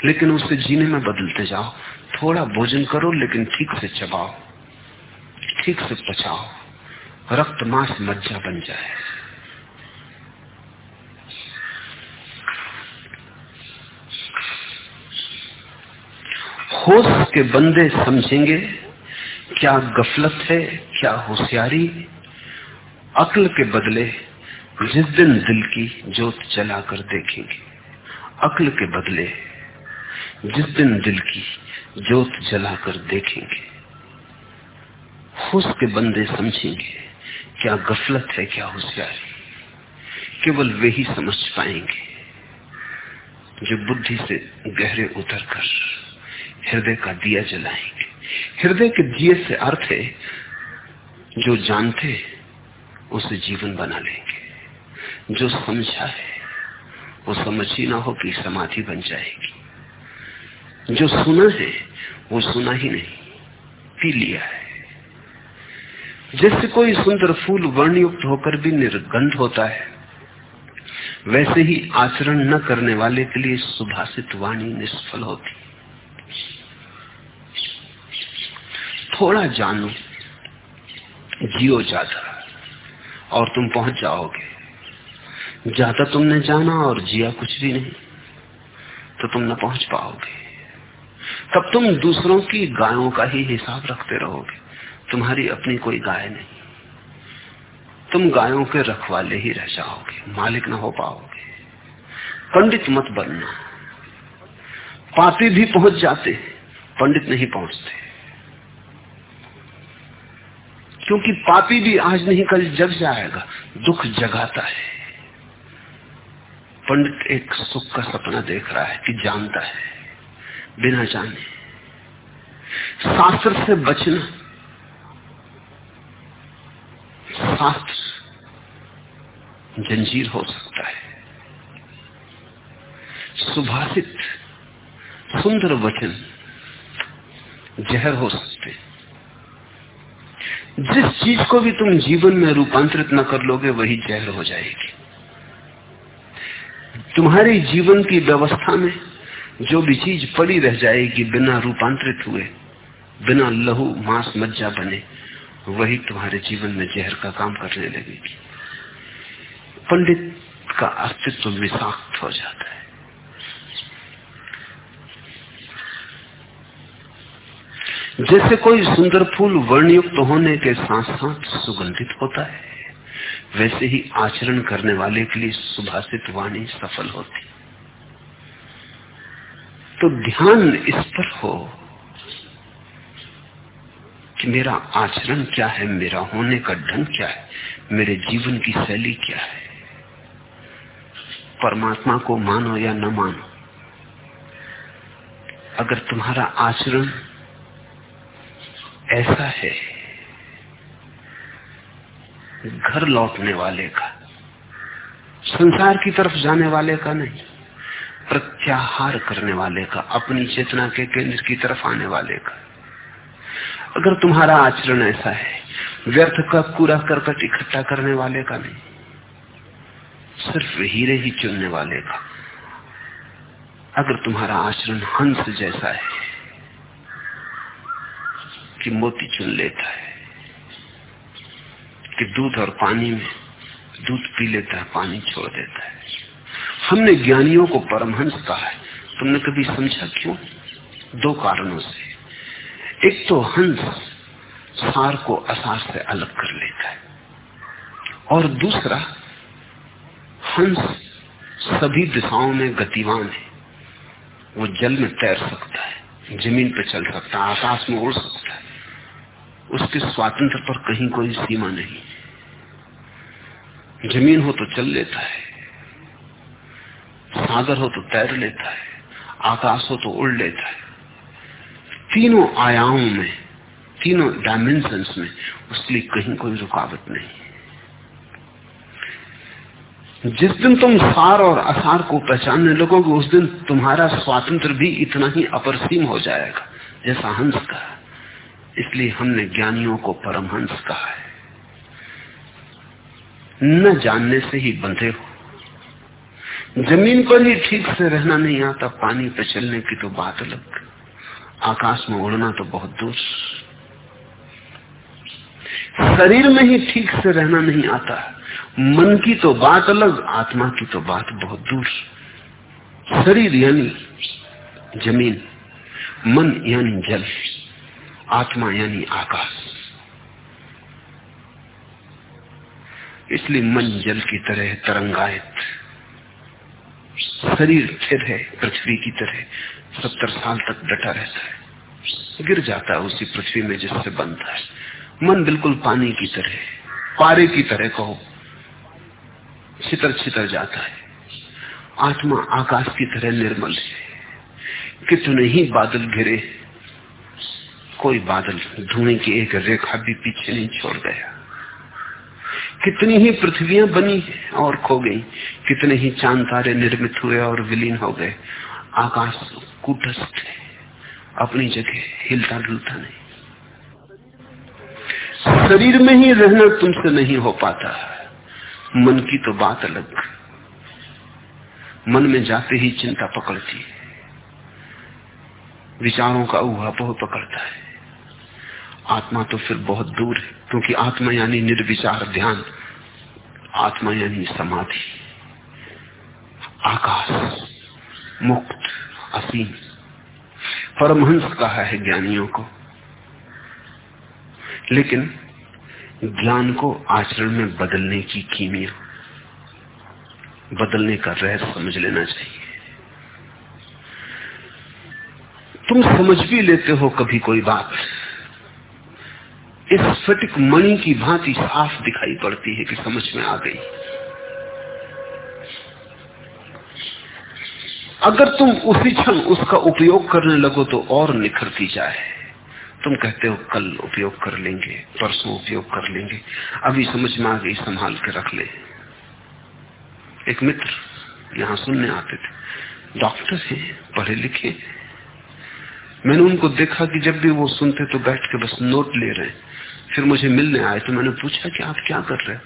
लेकिन उसे जीने में बदलते जाओ। थोड़ा भोजन करो, लेकिन ठीक से चबाओ। ठीक से पचाओ। रक्त मांस मज्जा बन जाए। होश के बंदे समझेंगे क्या गफलत है, क्या होशियारी। अक्ल के बदले जिस दिन दिल की जोत जलाकर देखेंगे। अक्ल के बदले जिस दिन दिल की जोत जलाकर देखेंगे होश के बंदे समझेंगे क्या गफलत है, क्या होशियारी। केवल वे ही समझ पाएँगे जो बुद्धि से गहरे उतर कर हृदय का दिया जलाएँगे। हृदय के दिए से अर्थ है, जो जानते उसे जीवन बना लेंगे। जो समझा है, वो समझ ही ना हो कि समाधि बन जाएगी। जो सुना है, वो सुना ही नहीं। पी लिया है। जैसे कोई सुंदर फूल वर्णयुक्त होकर भी निर्गंध होता है, वैसे ही आचरण न करने वाले के लिए सुभाषित वाणी निष्फल होती थोड़ा जानो, जियो ज़्यादा, और तुम पहुँच जाओगे। ज़्यादा तुमने जाना और जिया कुछ भी नहीं तो तुम न पहुँच पाओगे। तब तुम दूसरों की गायों का ही हिसाब रखते रहोगे। तुम्हारी अपनी कोई गाय नहीं। तुम गायों के रखवाले ही रह जाओगे, मालिक ना हो पाओगे। पंडित मत बनना। पापी भी पहुँच जाते पंडित नहीं पहुँचते। क्योंकि पापी भी आज नहीं, कल जग जाएगा, दुख जगाता है। पंडित एक सुख का सपना देख रहा है कि जानता है। बिना जाने। शास्त्र से बचना। शास्त्र जंजीर हो सकता है। सुभाषित सुंदर वचन जहर हो सकते। जिस चीज़ को भी तुम जीवन में रूपांतरित न कर लोगे, वही जहर हो जाएगी। तुम्हारी जीवन की व्यवस्था में जो भी चीज़ पड़ी रह जाएगी बिना रूपांतरित हुए, बिना लहू, मांस, मज्जा बने, वही तुम्हारे जीवन में जहर का काम करने लगेगी। पंडित का अस्तित्व विषाक्त हो जाता है। जैसे कोई सुंदर फूल वर्णयुक्त होने के साथ साथ सुगंधित होता है, वैसे ही आचरण करने वाले के लिए सुभाषित वाणी सफल होती तो ध्यान इस पर हो कि मेरा आचरण क्या है, मेरा होने का ढंग क्या है, मेरे जीवन की शैली क्या है। परमात्मा को मानो या न मानो, अगर तुम्हारा आचरण ऐसा है, घर लौटने वाले का, संसार की तरफ़ जाने वाले का नहीं प्रत्याहार करने वाले का, अपनी चेतना के केंद्र की तरफ़ आने वाले का। अगर तुम्हारा आचरण ऐसा है, व्यर्थ का कूड़ा करकट इकट्ठा करने वाले का नहीं, सिर्फ़ हीरे ही चुनने वाले का। अगर तुम्हारा आचरण हंस जैसा है कि मोती चुन लेता है, कि दूध और पानी में दूध पी लेता है, पानी छोड़ देता है हमने ज्ञानियों को परमहंस कहा है। तुमने कभी समझा क्यों? दो कारणों से। एक तो हंस सार को असार से अलग कर लेता है। और दूसरा, हंस सभी दिशाओं में गतिवान है। वो जल में तैर सकता है, ज़मीन पर चल सकता है, आकाश में उड़ सकता है। उसके स्वातंत्र पर कहीं कोई सीमा नहीं। ज़मीन हो तो चल लेता है सागर हो तो तैर लेता है, आकाश हो तो उड़ लेता है। तीनों आयामों में, तीनों डायमेंशन में उसके लिए कहीं कोई रुकावट नहीं जिस दिन तुम सार और असार को पहचानने लगोगे, उस दिन तुम्हारा स्वातंत्र भी इतना ही अपरसीम हो जाएगा, जैसा हंस का इसलिए हमने ज्ञानियों को परमहंस कहा है। न जानने से ही बंधे हो। ज़मीन पर ही ठीक से रहना नहीं आता, पानी पे चलने की तो बात अलग, आकाश में उड़ना तो बहुत दूर। शरीर में ही ठीक से रहना नहीं आता, मन की तो बात अलग, आत्मा की तो बात बहुत दूर। शरीर यानी ज़मीन, मन यानी जल, आत्मा यानी आकाश। इसलिए मन जल की तरह तरंगायत। शरीर स्थिर है, पृथ्वी की तरह सत्तर साल तक डटा रहता है। गिर जाता है उसी पृथ्वी में जिससे बनता है। मन बिल्कुल पानी की तरह पारे की तरह कहो छितर छितर जाता है। आत्मा आकाश की तरह निर्मल है। कितने ही बादल घिरे, कोई बादल धुएँ की एक रेखा भी पीछे नहीं छोड़ गया। कितनी ही पृथ्वियाँ बनी और खो गई, कितने ही चाँद तारे निर्मित हुए और विलीन हो गए। आकाश कुटस्थ है, अपनी जगह हिलता डुलता नहीं। शरीर में ही रहना तुमसे नहीं हो पाता। मन की तो बात अलग। मन में जाते ही चिंता पकड़ती है। विचारों का ऊहापोह पकड़ता है। आत्मा तो फिर बहुत दूर है, क्योंकि आत्मा यानी निर्विचार ध्यान, आत्मा यानी समाधि, आकाश, मुक्त, असीम। परमहंस कहा है ज्ञानियों को। लेकिन ज्ञान को आचरण में बदलने की कीमिया बदलने का रहस्य समझ लेना चाहिए। तुम समझ भी लेते हो कभी कोई बात। स्फटिक मणि की भांति साफ़ दिखाई पड़ती है कि समझ में आ गई। अगर तुम उसी क्षण उसका उपयोग करने लगो तो और निखरती जाए। तुम कहते हो, कल उपयोग कर लेंगे, परसों उपयोग कर लेंगे। अभी समझ में आ गई, संभाल के रख ले। एक मित्र यहाँ सुनने आते थे। डॉक्टर से पढ़े लिखे। मैंने उनको देखा कि जब भी वो सुनते तो बैठ के बस नोट ले रहे फिर मुझे मिलने आए तो मैंने पूछा कि आप क्या कर रहे हो?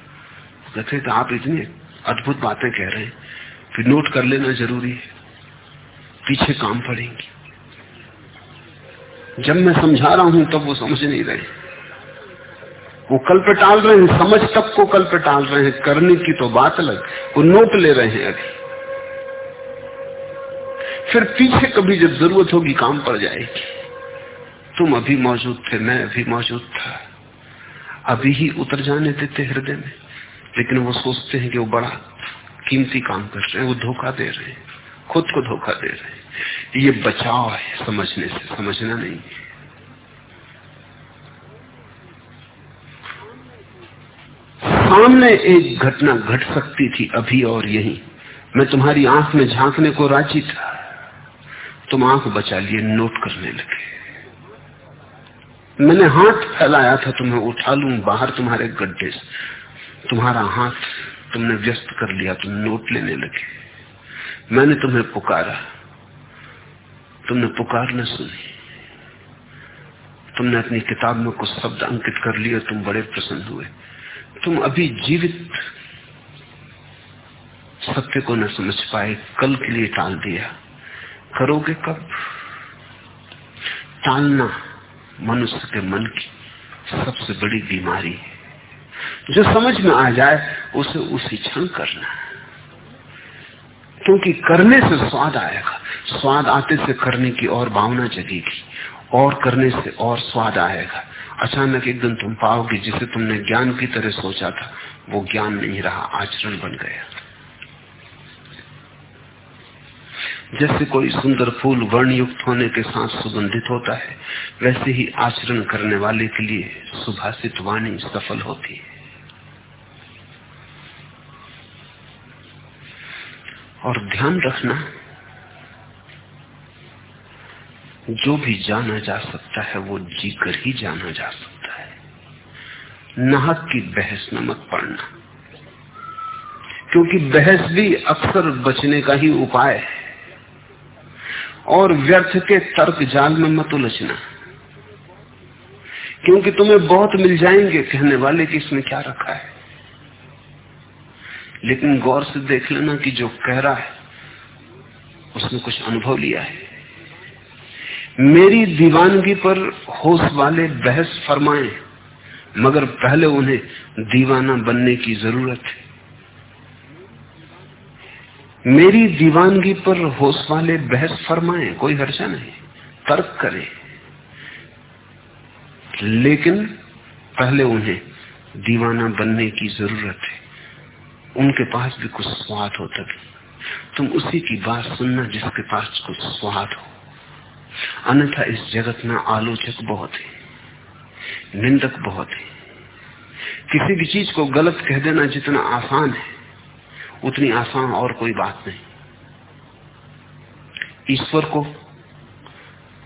कहते तो आप इतनी अद्भुत बातें कह रहे हैं। फिर नोट कर लेना ज़रूरी है। पीछे काम पड़ेंगे। जब मैं समझा रहा हूँ, तब वो समझ नहीं रहे। वो कल पे टाल रहे हैं, समझ तक को कल पे टाल रहे हैं। करने की तो बात अलग वो नोट ले रहे हैं अभी। फिर पीछे कभी जब ज़रूरत होगी, काम पड़ जाएगी। तुम अभी मौजूद थे, मैं अभी मौजूद था। अभी ही उतर जाने देते हृदय में। लेकिन वो सोचते हैं कि वो बड़ा कीमती काम कर रहे हैं, वो धोखा दे रहे हैं, खुद को धोखा दे रहे हैं। ये बचाव है समझने से, समझना नहीं। सामने एक घटना घट सकती थी अभी और यही। मैं तुम्हारी आँख में झांकने को राज़ी था। तुम आँख बचा लिए, नोट करने लगे। मैंने हाथ फैलाया था, तुम्हें उठा लू, बाहर तुम्हारे गड्ढे से। तुम्हारा हाथ तुमने व्यस्त कर लिया, तुम नोट लेने लगे। मैंने तुम्हें पुकारा। तुमने पुकार न सुनी। तुमने अपनी किताब में कुछ शब्द अंकित कर लिए, तुम बड़े प्रसन्न हुए। तुम अभी जीवित सत्य को न समझ पाए, कल के लिए टाल दिया। करोगे कब? टालना मनुष्य के मन की सबसे बड़ी बीमारी है। जो समझ में आ जाए उसे उसी क्षण करना क्योंकि करने से स्वाद आएगा। स्वाद आते से करने की और भावना जगेगी। और करने से और स्वाद आएगा। अचानक एक दिन तुम पाओगे जिसे तुमने ज्ञान की तरह सोचा था वो ज्ञान नहीं रहा आचरण बन गया। जैसे कोई सुंदर फूल वर्ण युक्त होने के साथ सुगंधित होता है, वैसे ही आचरण करने वाले के लिए सुभाषित वाणी सफल होती है। और ध्यान रखना, जो भी जाना जा सकता है, वो जीकर ही जाना जा सकता है। नाहक की बहस में मत पड़ना, क्योंकि बहस भी अक्सर बचने का ही उपाय है। और व्यर्थ के तर्क जाल में मत उलझना। क्योंकि तुम्हें बहुत मिल जाएँगे कहने वाले कि इसमें क्या रखा है। लेकिन गौर से देख लेना कि जो कह रहा है, उसने कुछ अनुभव लिया है। मेरी दीवानगी पर होश वाले बहस फरमाए, मगर पहले उन्हें दीवाना बनने की ज़रूरत है। मेरी दीवानगी पर होश वाले बहस फरमाए, कोई हर्षा नहीं, तर्क करे। लेकिन पहले उन्हें दीवाना बनने की ज़रूरत है। उनके पास भी कुछ स्वाद हो तभी। तुम उसी की बात सुनना जिसके पास कुछ स्वाद हो। अन्यथा इस जगत में आलोचक बहुत है, निंदक बहुत है। किसी भी चीज़ को गलत कह देना जितना आसान है। उतनी आसान और कोई बात नहीं। ईश्वर को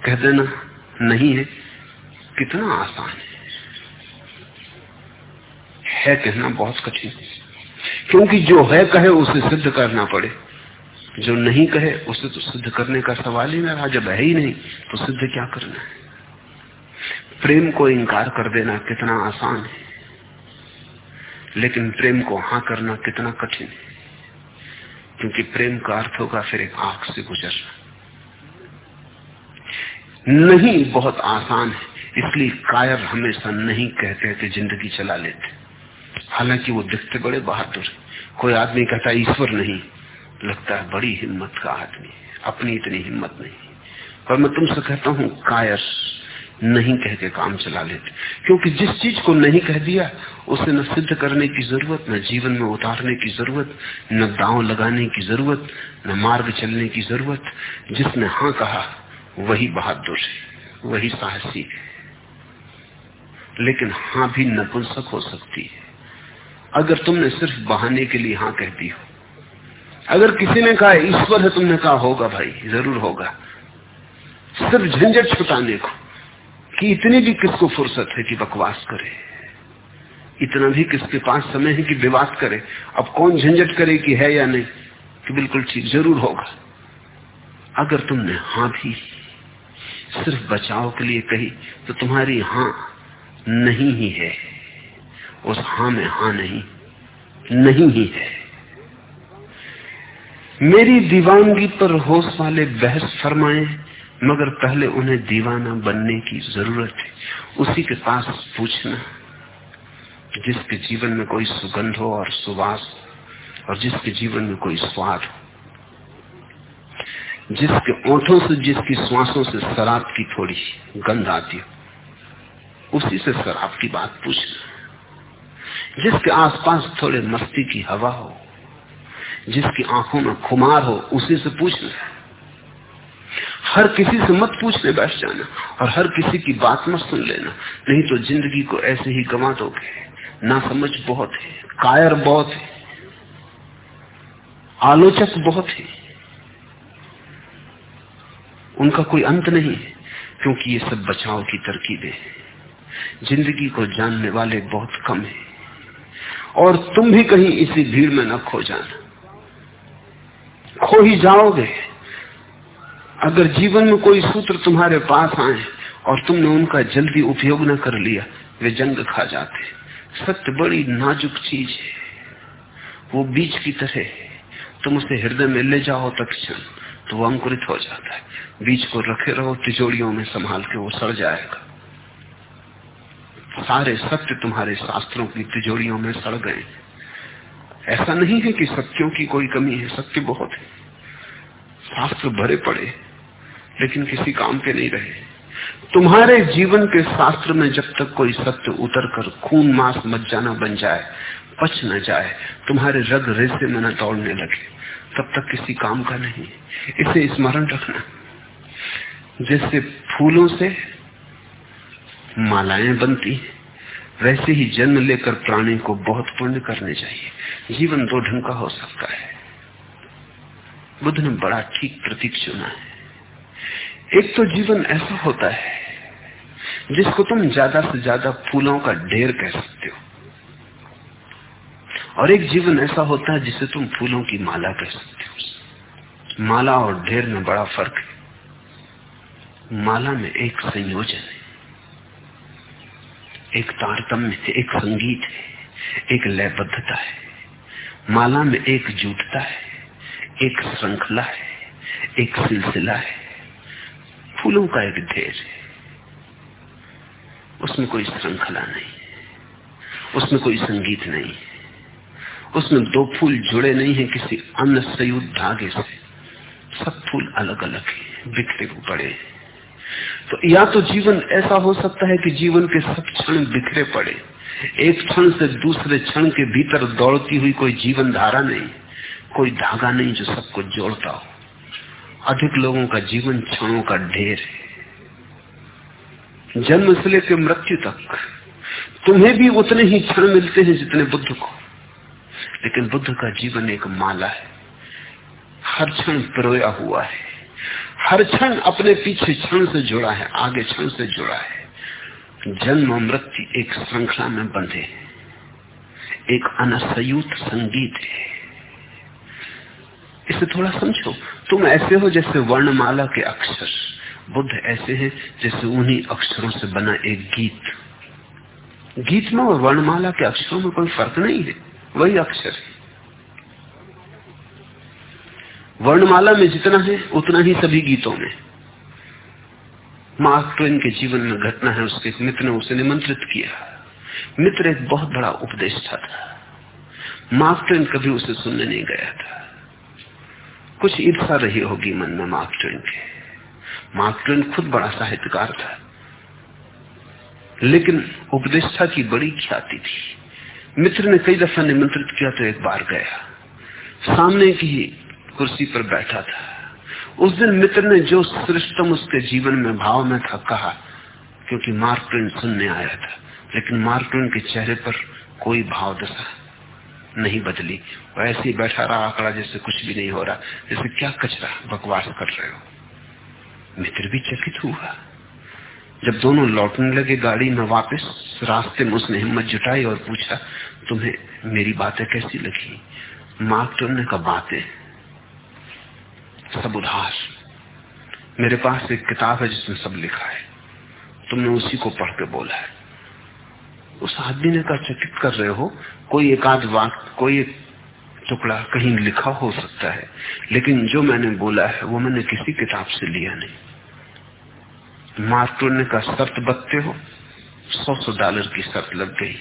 कह देना नहीं है, कितना आसान है। है कहना बहुत कठिन। क्योंकि जो है कहे, उसे सिद्ध करना पड़े। जो नहीं कहे, उसे तो सिद्ध करने का सवाल ही ना जब है ही नहीं तो सिद्ध क्या करना है? प्रेम को इनकार कर देना कितना आसान है। लेकिन प्रेम को हाँ करना कितना कठिन है। क्योंकि प्रेम का अर्थ होगा फिर एक आँख से गुजरना। नहीं, बहुत आसान है। इसलिए कायर हमेशा नहीं कहते कि ज़िंदगी चला लेते। हालाँकि वो दिखते बड़े बहादुर कोई आदमी कहता ईश्वर नहीं। लगता है, बड़ी हिम्मत का आदमी अपनी इतनी हिम्मत नहीं। पर मैं तुमसे कहता हूँ, कायर नहीं कह के काम चला लेते। क्योंकि जिस चीज़ को नहीं कह दिया, उसे न सिद्ध करने की ज़रूरत, न जीवन में उतारने की ज़रूरत, न दांव लगाने की ज़रूरत, न मार्ग चलने की ज़रूरत। जिसने हाँ कहा, वही बहादुर है, वही साहसी है। लेकिन हाँ भी नपुंसक हो सकती है। अगर तुमने सिर्फ़ बहाने के लिए हाँ कह दी हो, अगर किसी ने कहा, ईश्वर है, तुमने कहा, होगा भाई, ज़रूर होगा। सिर्फ़ झंझट छुटाने को। कि इतनी भी किसको फुर्सत है कि बकवास करे? इतना भी किसके पास समय है कि विवाद करे? अब कौन झंझट करे कि है या नहीं? कि बिल्कुल ठीक, ज़रूर होगा। अगर तुमने हाँ भी सिर्फ़ बचाव के लिए कही तो तुम्हारी हाँ नहीं ही है। उस हाँ में हाँ नहीं नहीं ही है। मेरी दीवानगी पर होश वाले बहस फरमाए मगर पहले उन्हें दीवाना बनने की ज़रूरत है उसी के पास पूछना, जिसके जीवन में कोई सुगंध हो और सुवास, और जिसके जीवन में कोई स्वाद हो। जिसके ओठों से, जिसकी श्वासों से शराब की थोड़ी गंध आती हो, उसी से शराब की बात पूछना। जिसके आसपास थोड़े मस्ती की हवा हो, जिसकी आँखों में खुमार हो, उसी से पूछना। हर किसी से मत पूछने बैठ जाना और हर किसी की बात मत सुन लेना। नहीं तो ज़िंदगी को ऐसे ही गवा दोगे। ना समझ बहुत है, कायर बहुत है, आलोचक बहुत है। उनका कोई अंत नहीं है, क्योंकि ये सब बचाव की तरकीबें हैं। ज़िंदगी को जानने वाले बहुत कम है। और तुम भी कहीं इसी भीड़ में न खो जाना। खो ही जाओगे। अगर जीवन में कोई सूत्र तुम्हारे पास आए और तुमने उनका जल्दी उपयोग न कर लिया, वे जंग खा जाते। सत्य बड़ी नाजुक चीज़ है। वो बीज की तरह है। तुम उसे हृदय में ले जाओ तत्क्षण तो वो अंकुरित हो जाता है। बीज को रखे रहो तिजोड़ियों में संभाल के वो सड़ जाएगा। सारे सत्य तुम्हारे शास्त्रों की तिजोड़ियों में सड़ गए। ऐसा नहीं है कि सत्यों की कोई कमी है, सत्य बहुत है। शास्त्र भरे पड़े। लेकिन किसी काम के नहीं रहे। तुम्हारे जीवन के शास्त्र में जब तक कोई सत्य उतर कर खून मांस मज्जाना बन जाए, पच न जाए, तुम्हारे रग रेसे में न दौड़ने लगे, तब तक किसी काम का नहीं। इसे स्मरण रखना। जैसे फूलों से मालाएँ बनती वैसे ही जन्म लेकर प्राणी को बहुत पुण्य करने चाहिए। जीवन दो ढंग का हो सकता है। बुद्ध ने बड़ा ठीक प्रतीक चुना है। एक तो जीवन ऐसा होता है जिसको तुम ज़्यादा से ज़्यादा फूलों का ढेर कह सकते हो। और एक जीवन ऐसा होता है जिसे तुम फूलों की माला कह सकते हो। माला और ढेर में बड़ा फ़र्क है। माला में एक संयोजन है। एक तारतम्य है, एक संगीत है, एक लयबद्धता है। माला में एक जुटता है, एक श्रृंखला है, एक सिलसिला है। फूलों का एक ढेर है। उसमें कोई श्रृंखला नहीं उसमें कोई संगीत नहीं उसमें दो फूल जुड़े नहीं है किसी अन्य संयुक्त धागे से। सब फूल अलग अलग है, बिखरे पड़े तो या तो जीवन ऐसा हो सकता है कि जीवन के सब क्षण बिखरे पड़े। एक क्षण से दूसरे क्षण के भीतर दौड़ती हुई कोई जीवन धारा नहीं, कोई धागा नहीं जो सबको जोड़ता हो। अधिक लोगों का जीवन क्षणों का ढेर है। जन्म से लेकर मृत्यु तक तुम्हें भी उतने ही क्षण मिलते हैं जितने बुद्ध को। लेकिन बुद्ध का जीवन एक माला है। हर क्षण पिरोया हुआ है। हर क्षण अपने पीछे क्षण से जुड़ा है, आगे क्षण से जुड़ा है। जन्म मृत्यु एक श्रृंखला में बंधे है। एक अनसयुत संगीत है। इसे थोड़ा समझो। तुम ऐसे हो जैसे वर्णमाला के अक्षर। बुद्ध ऐसे हैं जैसे उन्हीं अक्षरों से बना एक गीत। गीत में और वर्णमाला के अक्षरों में कोई फ़र्क नहीं है, वही अक्षर है। वर्णमाला में जितना है, उतना ही सभी गीतों में। मार्क ट्वेन के जीवन में घटना है, उसके एक मित्र ने उसे निमंत्रित किया। मित्र एक बहुत बड़ा उपदेष्टा था। मार्क ट्वेन कभी उसे सुनने नहीं गया था। कुछ ईर्षा रही होगी मन में मार्क ट्वेन के। मार्क ट्वेन खुद बड़ा साहित्यकार था। लेकिन उपदेष्टा की बड़ी ख्याति थी। मित्र ने कई दफ़ा निमंत्रित किया तो एक बार गया। सामने की ही कुर्सी पर बैठा था। उस दिन मित्र ने जो श्रेष्ठतम उसके जीवन में भाव में था कहा, क्योंकि मार्क ट्वेन सुनने आया था। लेकिन मार्क ट्वेन के चेहरे पर कोई भाव दशा नहीं बदली। ऐसे बैठा रहा आंकड़ा जैसे कुछ भी नहीं हो रहा। जैसे क्या कचरा बकवास कर रहे हो? मित्र भी चकित हुआ। जब दोनों लौटने लगे गाड़ी में वापस, रास्ते में उसने हिम्मत जुटाई और पूछा, तुम्हें मेरी बातें कैसी लगी? मार्क ट्वेन का बातें। सब उधार। मेरे पास एक किताब है जिसमें सब लिखा है। तुमने उसी को पढ़ के बोला है। उस आदमी ने कहा, चकित कर रहे हो, कोई एक आध वाक, कोई टुकड़ा कहीं लिखा हो सकता है, लेकिन जो मैंने बोला है, वो मैंने किसी किताब से लिया नहीं। मार्टो ने कहा, शर्त बत्ते हो, सौ सौ डॉलर की शर्त लग गई।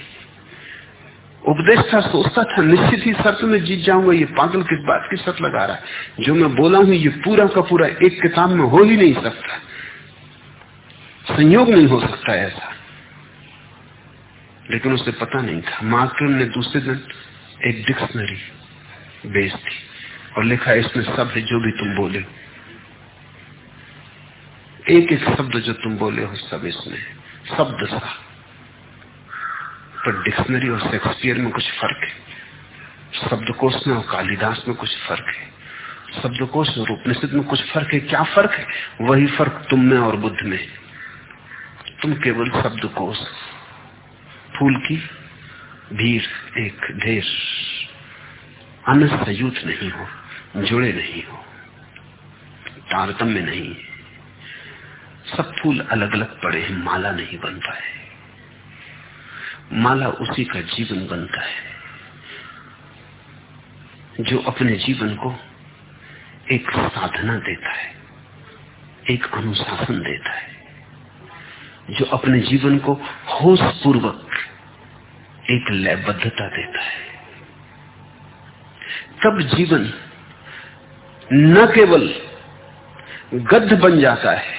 उपदेश था, सोचता था, निश्चित ही शर्त में जीत जाऊँगा, ये पागल किस बात की शर्त लगा रहा है? जो मैं बोला हूँ, ये पूरा का पूरा एक किताब में हो ही नहीं सकता। संयोग नहीं हो सकता ऐसा। लेकिन उसे पता नहीं था। मार्क्रम ने दूसरे दिन एक डिक्शनरी बेच दी और लिखा, इसमें सब है जो भी तुम बोले एक एक शब्द जो तुम बोले हो, सब इसमें शब्द सा। पर डिक्शनरी और शेक्सपियर में कुछ फ़र्क है। शब्दकोश में और कालिदास में कुछ फ़र्क है। शब्दकोश और उपनिषद में कुछ फ़र्क है। क्या फ़र्क है? वही फ़र्क तुम में और बुद्ध में तुम केवल शब्दकोश। फूल की भीड़ एक ढेर। अनसयुत नहीं हो, जुड़े नहीं हो, तारतम्य नहीं सब फूल अलग अलग पड़े हैं, माला नहीं बन पाए माला उसी का जीवन बनता है, जो अपने जीवन को एक साधना देता है, एक अनुशासन देता है, जो अपने जीवन को होश पूर्वक एक लयबद्धता देता है। तब जीवन न केवल गद्ध बन जाता है,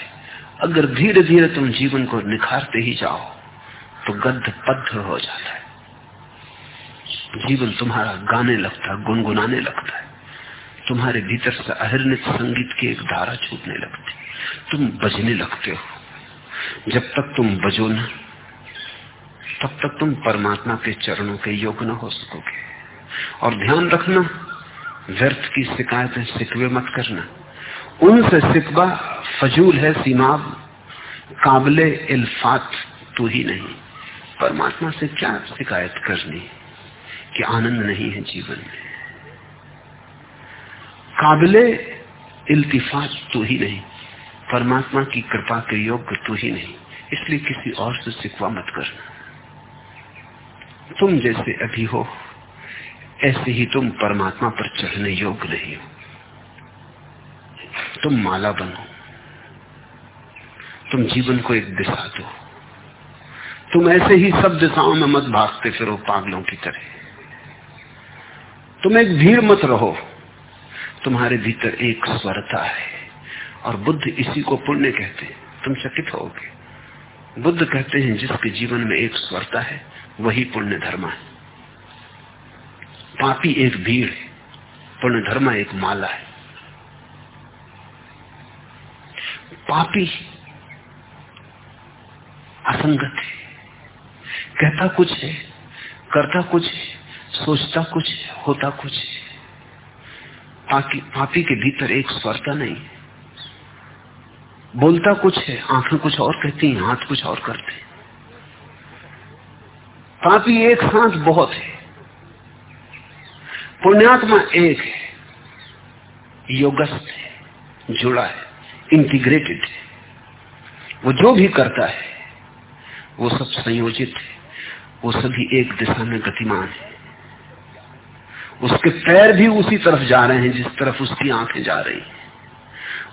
अगर धीरे धीरे तुम जीवन को निखारते ही जाओ तो गद्ध पद्ध हो जाता है। जीवन तुम्हारा गाने लगता है गुनगुनाने लगता है। तुम्हारे भीतर से अहिर्नित संगीत की एक धारा छूटने लगती। तुम बजने लगते हो। जब तक तुम बजो ना तब तक तुम परमात्मा के चरणों के योग्य न हो सकोगे। और ध्यान रखना, व्यर्थ की शिकायतें सिकवे मत करना। उनसे सिकवा फजूल है सीमाब काबले इल्फात तू ही नहीं। परमात्मा से क्या शिकायत करनी कि आनंद नहीं है जीवन में? काबिले इल्तिफात तू ही नहीं। परमात्मा की कृपा के योग्य तू ही नहीं। इसलिए किसी और से सिकवा मत करना। तुम जैसे अभी हो, ऐसे ही तुम परमात्मा पर चढ़ने योग्य नहीं हो। तुम माला बनो, तुम जीवन को एक दिशा दो। तुम ऐसे ही सब दिशाओं में मत भागते फिरो, पागलों की तरह। तुम एक भीड़ मत रहो, तुम्हारे भीतर एक स्वरता है। और बुद्ध इसी को पुण्य कहते हैं। तुम चकित होगे। बुद्ध कहते हैं, जिसके जीवन में एक स्वरता है वही पुण्य धर्म है। पापी एक भीड़ है पुण्य धर्म एक माला है। पापी असंगत है। कहता कुछ है करता कुछ है सोचता कुछ है होता कुछ है। पापी, पापी के भीतर एक स्वरता नहीं बोलता कुछ है आँखें कुछ और कहती हैं हाथ कुछ और करते हैं। पापी एक साथ बहुत है, पुण्यात्मा एक है, योगस्थ है, जुड़ा है इंटीग्रेटेड है। वो जो भी करता है, वो सब संयोजित है, वो सभी एक दिशा में गतिमान है। उसके पैर भी उसी तरफ़ जा रहे हैं, जिस तरफ़ उसकी आँखें जा रही हैं।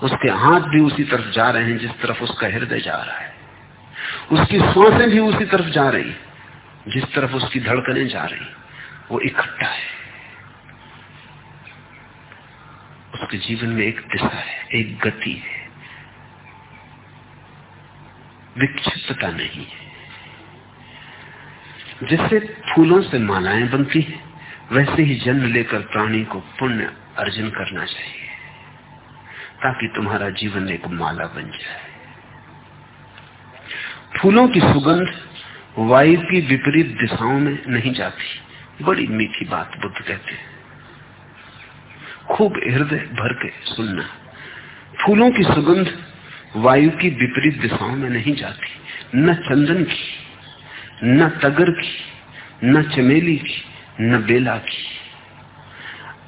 उसके हाथ भी उसी तरफ़ जा रहे हैं, जिस तरफ़ उसका हृदय जा रहा है। उसकी साँसें भी उसी तरफ़ जा रही जिस तरफ़ उसकी धड़कने जा रही, वो इकट्ठा है। उसके जीवन में एक दिशा है, एक गति है। विक्षिप्तता नहीं है। जिससे फूलों से मालाएँ बनती हैं, वैसे ही जन्म लेकर प्राणी को पुण्य अर्जन करना चाहिए, ताकि तुम्हारा जीवन एक माला बन जाए। फूलों की सुगंध वायु की विपरीत दिशाओं में नहीं जाती। बड़ी मीठी बात बुद्ध कहते हैं। खूब हृदय भर के सुनना। फूलों की सुगंध वायु की विपरीत दिशाओं में नहीं जाती। न चंदन की, न तगर की, न चमेली की, न बेला की।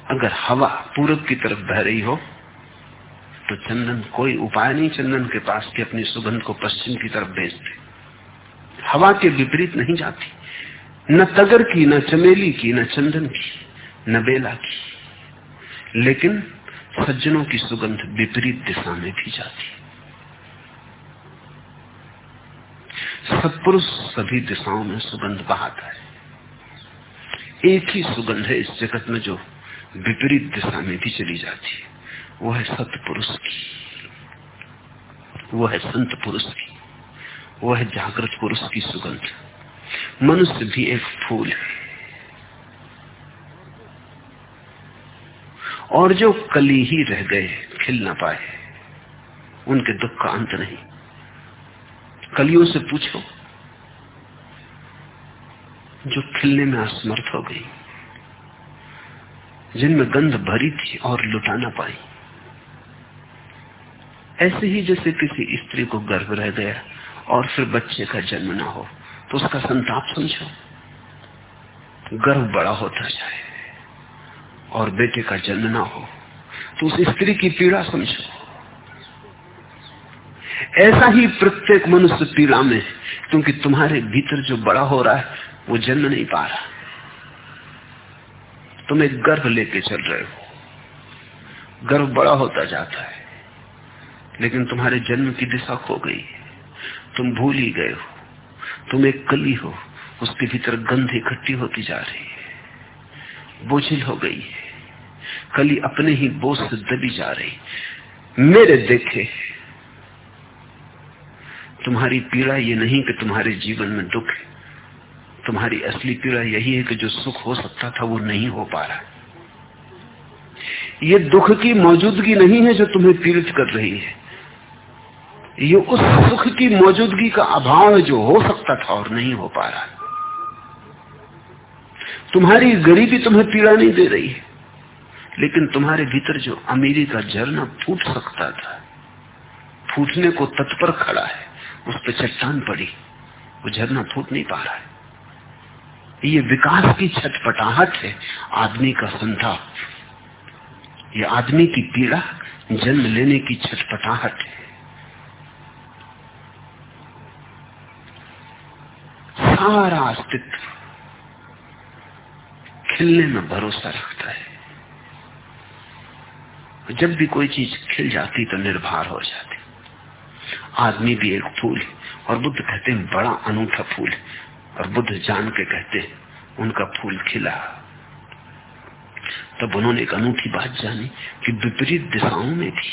अगर हवा पूरब की तरफ़ बह रही हो तो चंदन कोई उपाय नहीं चंदन के पास कि अपनी सुगंध को पश्चिम की तरफ़ भेज दे। हवा के विपरीत नहीं जाती। न तगर की, न चमेली की, न चंदन की, न बेला की। लेकिन सज्जनों की सुगंध विपरीत दिशा में भी जाती। सत्पुरुष सभी दिशाओं में सुगंध बहाता है। एक ही सुगंध है इस जगत में जो विपरीत दिशा में भी चली जाती है। वो है सतपुरुष की। वो है संत पुरुष की। वो है जागृत पुरुष की सुगंध। मनुष्य भी एक फूल है। और जो कली ही रह गए, खिल ना पाए, उनके दुख का अंत नहीं। कलियों से पूछो, जो खिलने में असमर्थ हो गई, जिनमें गंध भरी थी और लुटा ना पाई। ऐसे ही जैसे किसी स्त्री को गर्भ रह गया और फिर बच्चे का जन्म ना हो। तो उसका संताप समझो। गर्भ बड़ा होता जाए और बेटे का जन्म ना हो। तो उस स्त्री की पीड़ा समझो। ऐसा ही प्रत्येक मनुष्य पीड़ा में, क्योंकि तुम्हारे भीतर जो बड़ा हो रहा है, वो जन्म नहीं पा रहा। तुम एक गर्भ लेके चल रहे हो। गर्भ बड़ा होता जाता है, लेकिन तुम्हारे जन्म की दिशा खो गई तुम भूल ही गए हो। तुम एक कली हो। उसके भीतर गंध इकट्ठी होती जा रही है। बोझिल हो गई है। कली अपने ही बोझ से दबी जा रही मेरे देखे, तुम्हारी पीड़ा ये नहीं कि तुम्हारे जीवन में दुख है। तुम्हारी असली पीड़ा यही है कि जो सुख हो सकता था वो नहीं हो पा रहा। ये दुख की मौजूदगी नहीं है जो तुम्हें पीड़ित कर रही है। ये उस सुख की मौजूदगी का अभाव है जो हो सकता था और नहीं हो पा रहा तुम्हारी गरीबी तुम्हें पीड़ा नहीं दे रही है, लेकिन तुम्हारे भीतर जो अमीरी का झरना फूट सकता था। फूटने को तत्पर खड़ा है, उस पर चट्टान पड़ी, वो झरना फूट नहीं पा रहा है। ये विकास की छटपटाहट है, आदमी का संताप। ये आदमी की पीड़ा जन्म लेने की छटपटाहट है। सारा अस्तित्व खिलने में भरोसा रखता है। जब भी कोई चीज़ खिल जाती तो निर्भर हो जाती। आदमी भी एक फूल है और बुद्ध कहते हैं, बड़ा अनूठा फूल है। और बुद्ध जान के कहते उनका फूल खिला। तब उन्होंने एक अनूठी बात जानी कि विपरीत दिशाओं में भी,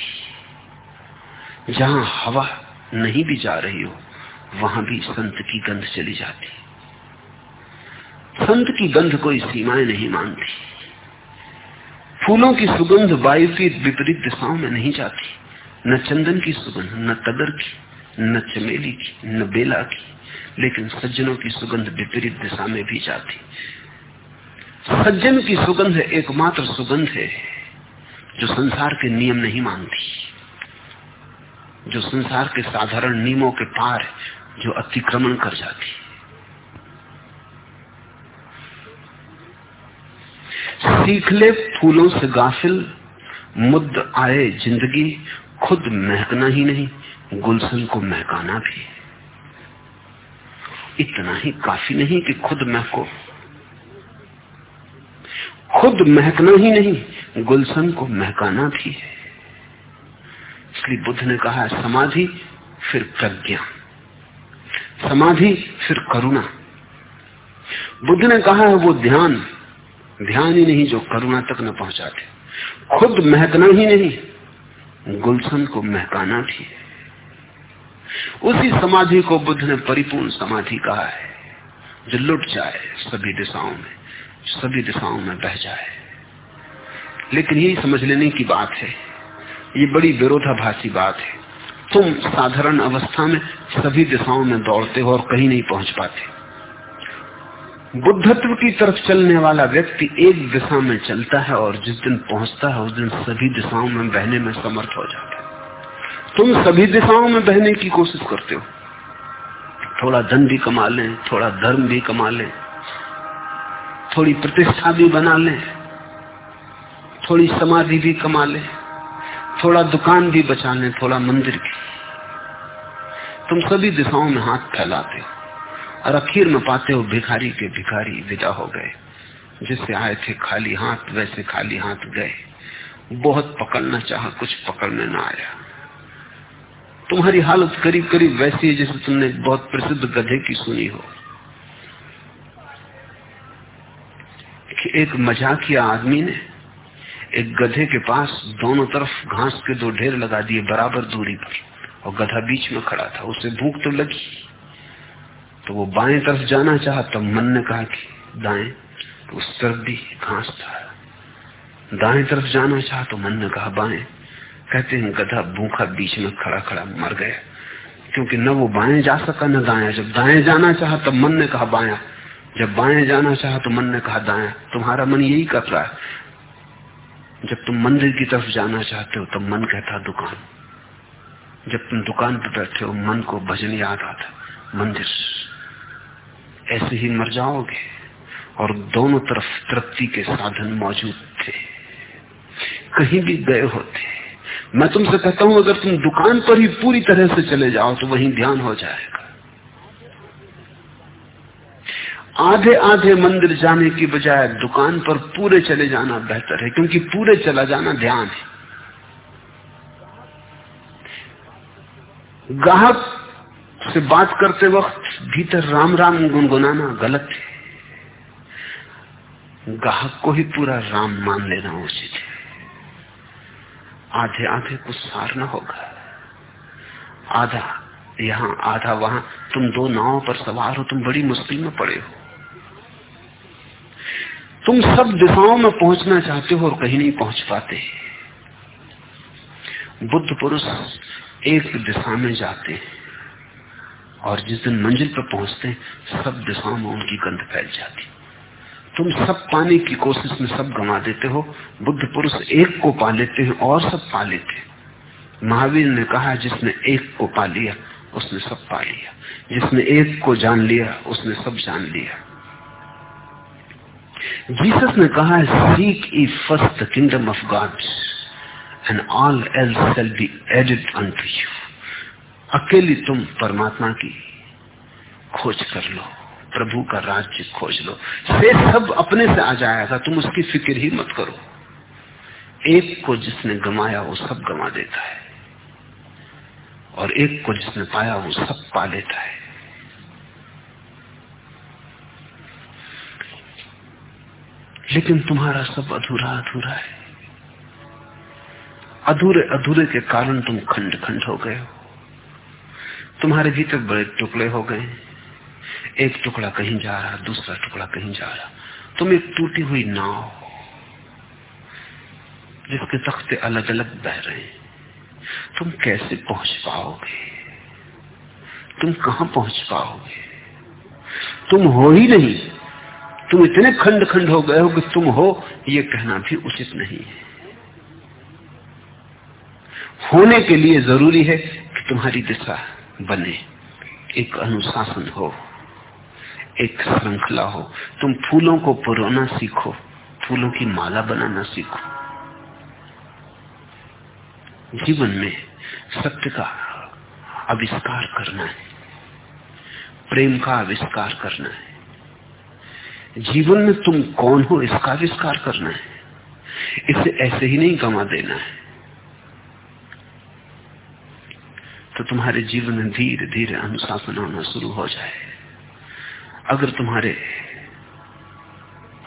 जहाँ हवा नहीं भी जा रही हो वहाँ भी संत की गंध चली जाती। संत की गंध कोई सीमाएँ नहीं मानती। फूलों की सुगंध वायु की विपरीत दिशाओं में नहीं जाती। न चंदन की सुगंध, न तगर की, न चमेली की, न बेला की, लेकिन सज्जनों की सुगंध विपरीत दिशा में भी जाती। सज्जन की सुगंध एकमात्र सुगंध है, जो संसार के नियम नहीं मानती। जो संसार के साधारण नियमों के पार है, जो अतिक्रमण कर जाती सीख ले, फूलों से गाफिल, मुद्द आए ज़िंदगी, खुद महकना ही नहीं, गुलशन को महकाना भी इतना ही काफ़ी नहीं कि खुद महको। खुद महकना ही नहीं, गुलशन को महकाना भी है। इसलिए बुद्ध ने कहा है समाधि, फिर प्रज्ञा। समाधि, फिर करुणा। बुद्ध ने कहा है वो ध्यान ध्यान ही नहीं जो करुणा तक न पहुंचाते। खुद महकना ही नहीं, गुलशन को महकाना भी है। उसी समाधि को बुद्ध ने परिपूर्ण समाधि कहा है, जो लुट जाए सभी दिशाओं में, सभी दिशाओं में बह जाए। लेकिन यही समझ लेने की बात है ये बड़ी विरोधाभासी बात है। तुम साधारण अवस्था में सभी दिशाओं में दौड़ते हो और कहीं नहीं पहुँच पाते। बुद्धत्व की तरफ़ चलने वाला व्यक्ति एक दिशा में चलता है और जिस दिन पहुँचता है, उस दिन सभी दिशाओं में बहने में समर्थ हो जाता है। तुम सभी दिशाओं में बहने की कोशिश करते हो। थोड़ा धन भी कमा लें, थोड़ा धर्म भी कमा लें, थोड़ी प्रतिष्ठा भी बना लें, थोड़ी समाधि भी कमा लें। थोड़ा दुकान भी बचा लें थोड़ा मंदिर भी। तुम सभी दिशाओं में हाथ फैलाते हो और अखीर में पाते हो भिखारी के भिखारी विदा हो गए, जिससे आए थे खाली हाथ, वैसे खाली हाथ गए। बहुत पकड़ना चाहा, कुछ पकड़ने ना आया। तुम्हारी हालत करीब करीब वैसी है जैसे तुमने बहुत प्रसिद्ध गधे की सुनी हो। कि एक मजाकिया आदमी ने एक गधे के पास दोनों तरफ़ घास के दो ढेर लगा दिए बराबर दूरी पर, और गधा बीच में खड़ा था। उसे भूख तो लगी। तो वो बाएँ तरफ़ जाना चाहा, तब मन ने कहा कि दाएँ तो उस तरफ़ भी घास था। दाएँ तरफ़ जाना चाहा तो मन ने कहा बाएँ। कहते हैं, गधा भूखा बीच में खड़ा खड़ा मर गया। क्योंकि न वो बाएँ जा सका, न दाया जब दाएँ जाना चाहा, तब मन ने कहा बाया। जब बाएँ जाना चाहा तो मन ने कहा दाया। तुम्हारा मन यही कर रहा है। जब तुम मंदिर की तरफ़ जाना चाहते हो, तब मन कहता दुकान। जब तुम दुकान पर बैठे हो, मन को भजन याद आता मंदिर। ऐसे ही मर जाओगे, और दोनों तरफ़ तृप्ति के साधन मौजूद थे। कहीं भी गए होते। मैं तुमसे कहता हूँ, अगर तुम दुकान पर ही पूरी तरह से चले जाओ तो वहीं ध्यान हो जाएगा। आधे आधे मंदिर जाने की बजाय दुकान पर पूरे चले जाना बेहतर है, क्योंकि पूरे चला जाना ध्यान है। ग्राहक से बात करते वक्त भीतर राम राम गुनगुनाना गलत है। ग्राहक को ही पूरा राम मान लेना उचित है। आधे आधे कुछ सारना होगा। आधा, यहाँ आधा, वहाँ, तुम दो नावों पर सवार हो, तुम बड़ी मुश्किल में पड़े हो। तुम सब दिशाओं में पहुँचना चाहते हो और कहीं नहीं पहुँच पाते। बुद्ध पुरुष एक दिशा में जाते हैं और जिस दिन मंजिल पर पहुँचते हैं, सब दिशाओं में उनकी गंध फैल जाती। तुम सब पाने की कोशिश में सब गंवा देते हो। बुद्ध पुरुष एक को पा लेते हैं और सब पा लेते महावीर ने कहा, जिसने एक को पा लिया, उसने सब पा लिया। जिसने एक को जान लिया, उसने सब जान लिया। जीसस ने कहा है seek ye first kingdom of God and all else shall be added unto you अकेली तुम परमात्मा की खोज कर लो, प्रभु का राज्य खोज लो। से सब अपने से आ जाएगा, तुम उसकी फ़िक्र ही मत करो। एक को जिसने गमाया, वो सब गमा देता है। और एक को जिसने पाया, वो सब पा लेता है। लेकिन तुम्हारा सब अधूरा अधूरा है। अधूरे अधूरे के कारण तुम खंड खंड हो गए हो। तुम्हारे भीतर बड़े टुकड़े हो गए। एक टुकड़ा कहीं जा रहा, दूसरा टुकड़ा कहीं जा रहा। तुम एक टूटी हुई नाव जिसके तख्ते अलग अलग बह रहे हैं। तुम कैसे पहुँच पाओगे? तुम कहाँ पहुँच पाओगे? तुम हो ही नहीं। तुम इतने खंड खंड हो गए हो कि तुम हो, ये कहना भी उचित नहीं है। होने के लिए ज़रूरी है कि तुम्हारी दिशा बने, एक अनुशासन हो, एक श्रृंखला हो। तुम फूलों को पुरोना सीखो, फूलों की माला बनाना सीखो। जीवन में सत्य का आविष्कार करना है, प्रेम का आविष्कार करना है। जीवन में तुम कौन हो, इसका आविष्कार करना है। इसे ऐसे ही नहीं कमा देना है। तो तुम्हारे जीवन में धीरे धीरे अनुशासन होना शुरू हो जाए। अगर तुम्हारे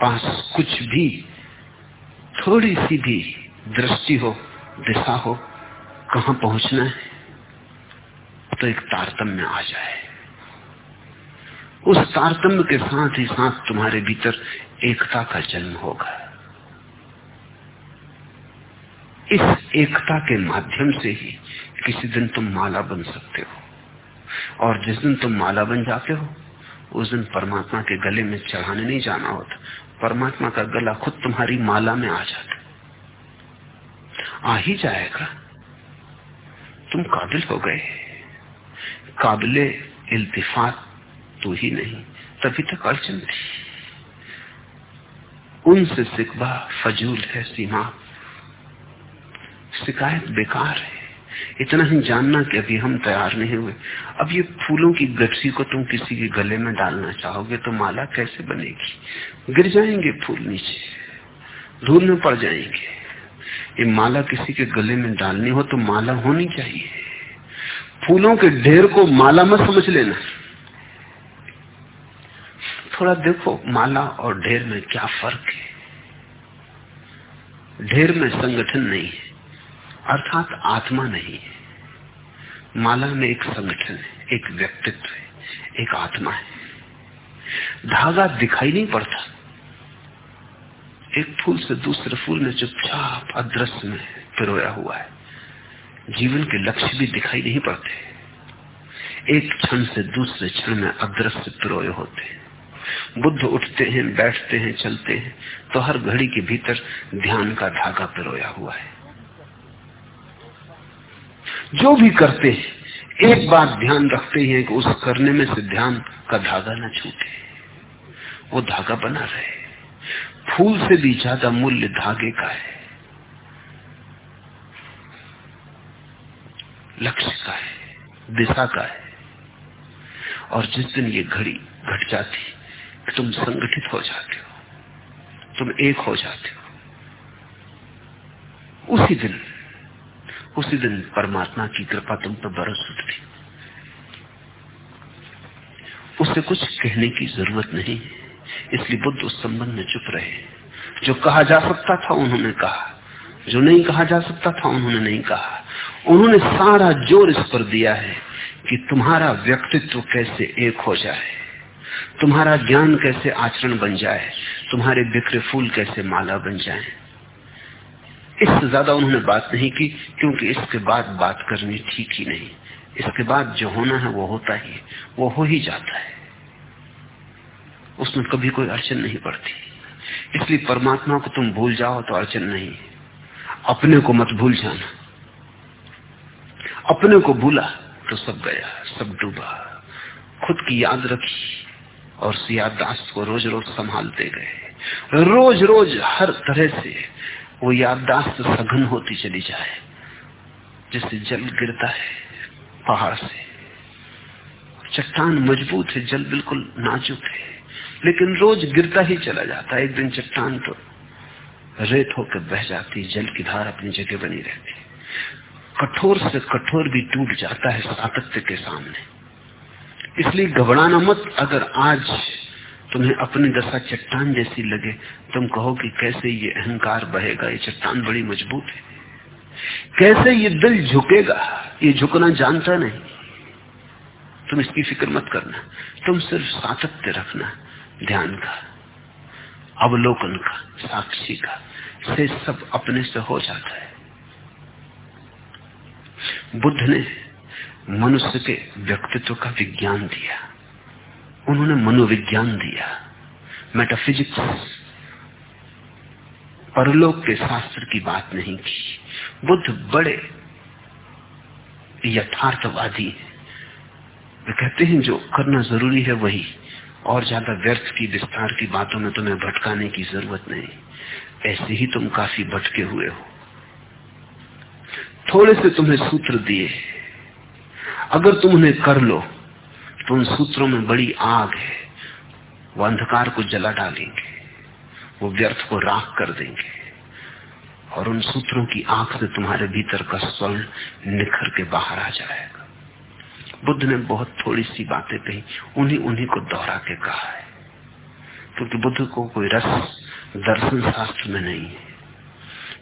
पास कुछ भी थोड़ी सी भी दृष्टि हो, दिशा हो, कहा पहुँचना है तो एक तारतम्य आ जाए। उस तारतम्य के साथ ही साथ तुम्हारे भीतर एकता का जन्म होगा। इस एकता के माध्यम से ही किसी दिन तुम माला बन सकते हो। और जिस दिन तुम माला बन जाते हो, उस दिन परमात्मा के गले में चढ़ाने नहीं जाना होता। परमात्मा का गला खुद तुम्हारी माला में आ जाता आ ही जाएगा। तुम काबिल हो गए। काबिले इल्तिफात तो ही नहीं, तभी तक अड़चन थी उनसे सिकबा फजूल है, सीमा। शिकायत बेकार है। इतना ही जानना कि अभी हम तैयार नहीं हुए। अब ये फूलों की गठरी को तुम किसी के गले में डालना चाहोगे तो माला कैसे बनेगी? गिर जाएँगे फूल नीचे, धूल में पड़ जाएँगे। ये माला किसी के गले में डालनी हो तो माला होनी चाहिए। फूलों के ढेर को माला मत समझ लेना। थोड़ा देखो, माला और ढेर में क्या फ़र्क है? ढेर में संगठन नहीं है, अर्थात आत्मा नहीं है। माला में एक संगठन है, एक व्यक्तित्व है, एक आत्मा है। धागा दिखाई नहीं पड़ता। एक फूल से दूसरे फूल में चुपचाप अदृश्य में पिरोया हुआ है। जीवन के लक्ष्य भी दिखाई नहीं पड़ते। एक क्षण से दूसरे क्षण में अदृश्य पिरोए होते हैं। बुद्ध उठते हैं, बैठते हैं, चलते हैं तो हर घड़ी के भीतर ध्यान का धागा पिरोया हुआ है। जो भी करते हैं, एक बात ध्यान रखते हैं कि उस करने में से ध्यान का धागा न छूटे। वो धागा बना रहे। फूल से भी ज़्यादा मूल्य धागे का है। लक्ष्य का है, दिशा का है। और जिस दिन ये घड़ी घट जाती तुम संगठित हो जाते हो। तुम एक हो जाते हो। उसी दिन उसी दिन परमात्मा की कृपा तुम पर बरस उठती। उससे कुछ कहने की ज़रूरत नहीं, इसलिए बुद्ध उस संबंध में चुप रहे। जो कहा जा सकता था उन्होंने कहा, जो नहीं कहा जा सकता था उन्होंने नहीं कहा। उन्होंने सारा ज़ोर इस पर दिया है कि तुम्हारा व्यक्तित्व कैसे एक हो जाए। तुम्हारा ज्ञान कैसे आचरण बन जाए? तुम्हारे बिखरे फूल कैसे माला बन जाए? इससे ज़्यादा उन्होंने बात नहीं की, क्योंकि इसके बाद बात करनी ठीक ही नहीं। इसके बाद जो होना है वो होता ही, वो हो ही जाता है। उसमें कभी कोई अड़चन नहीं पड़ती। इसलिए परमात्मा को तुम भूल जाओ तो अड़चन नहीं। अपने को मत भूल जाना। अपने को भूला तो सब गया, सब डूबा। खुद की याद रखी और याददाश्त को रोज रोज संभालते गए। रोज रोज हर तरह से वो याददाश्त सघन होती चली जाए, जिससे जल गिरता है पहाड़ से। चट्टान मज़बूत है, जल बिल्कुल नाजुक है, लेकिन रोज गिरता ही चला जाता है। एक दिन चट्टान तो रेत होकर बह जाती, जल की धार अपनी जगह बनी रहती। कठोर से कठोर भी टूट जाता है सातत्य के सामने। इसलिए घबराना मत, अगर आज तुम्हें अपनी दशा चट्टान जैसी लगे, तुम कहो कि कैसे ये अहंकार बहेगा, ये चट्टान बड़ी मज़बूत है। कैसे ये दिल झुकेगा, ये झुकना जानता नहीं। तुम इसकी फ़िक्र मत करना, तुम सिर्फ़ सातत्य रखना, ध्यान का, अवलोकन का, साक्षी का, से सब अपने से हो जाता है। बुद्ध ने मनुष्य के व्यक्तित्व का विज्ञान दिया। उन्होंने मनोविज्ञान दिया। मेटाफिजिक्स परलोक के शास्त्र की बात नहीं की। बुद्ध बड़े यथार्थवादी है। वे कहते हैं, जो करना ज़रूरी है वही। और ज़्यादा व्यर्थ की, विस्तार की बातों में तुम्हें भटकाने की ज़रूरत नहीं। ऐसे ही तुम काफ़ी भटके हुए हो। थोड़े से तुम्हें सूत्र दिए अगर तुम उन्हें कर लो तो उन सूत्रों में बड़ी आग है। वो अंधकार को जला डालेंगे, वो व्यर्थ को राख कर देंगे, और उन सूत्रों की आँख से तुम्हारे भीतर का स्वर्ण निखर के बाहर आ जाएगा। बुद्ध ने बहुत थोड़ी सी बातें कही, उन्हीं उन्हीं को दोहरा के कहा है। क्योंकि तो बुद्ध को कोई रस दर्शन शास्त्र में नहीं है।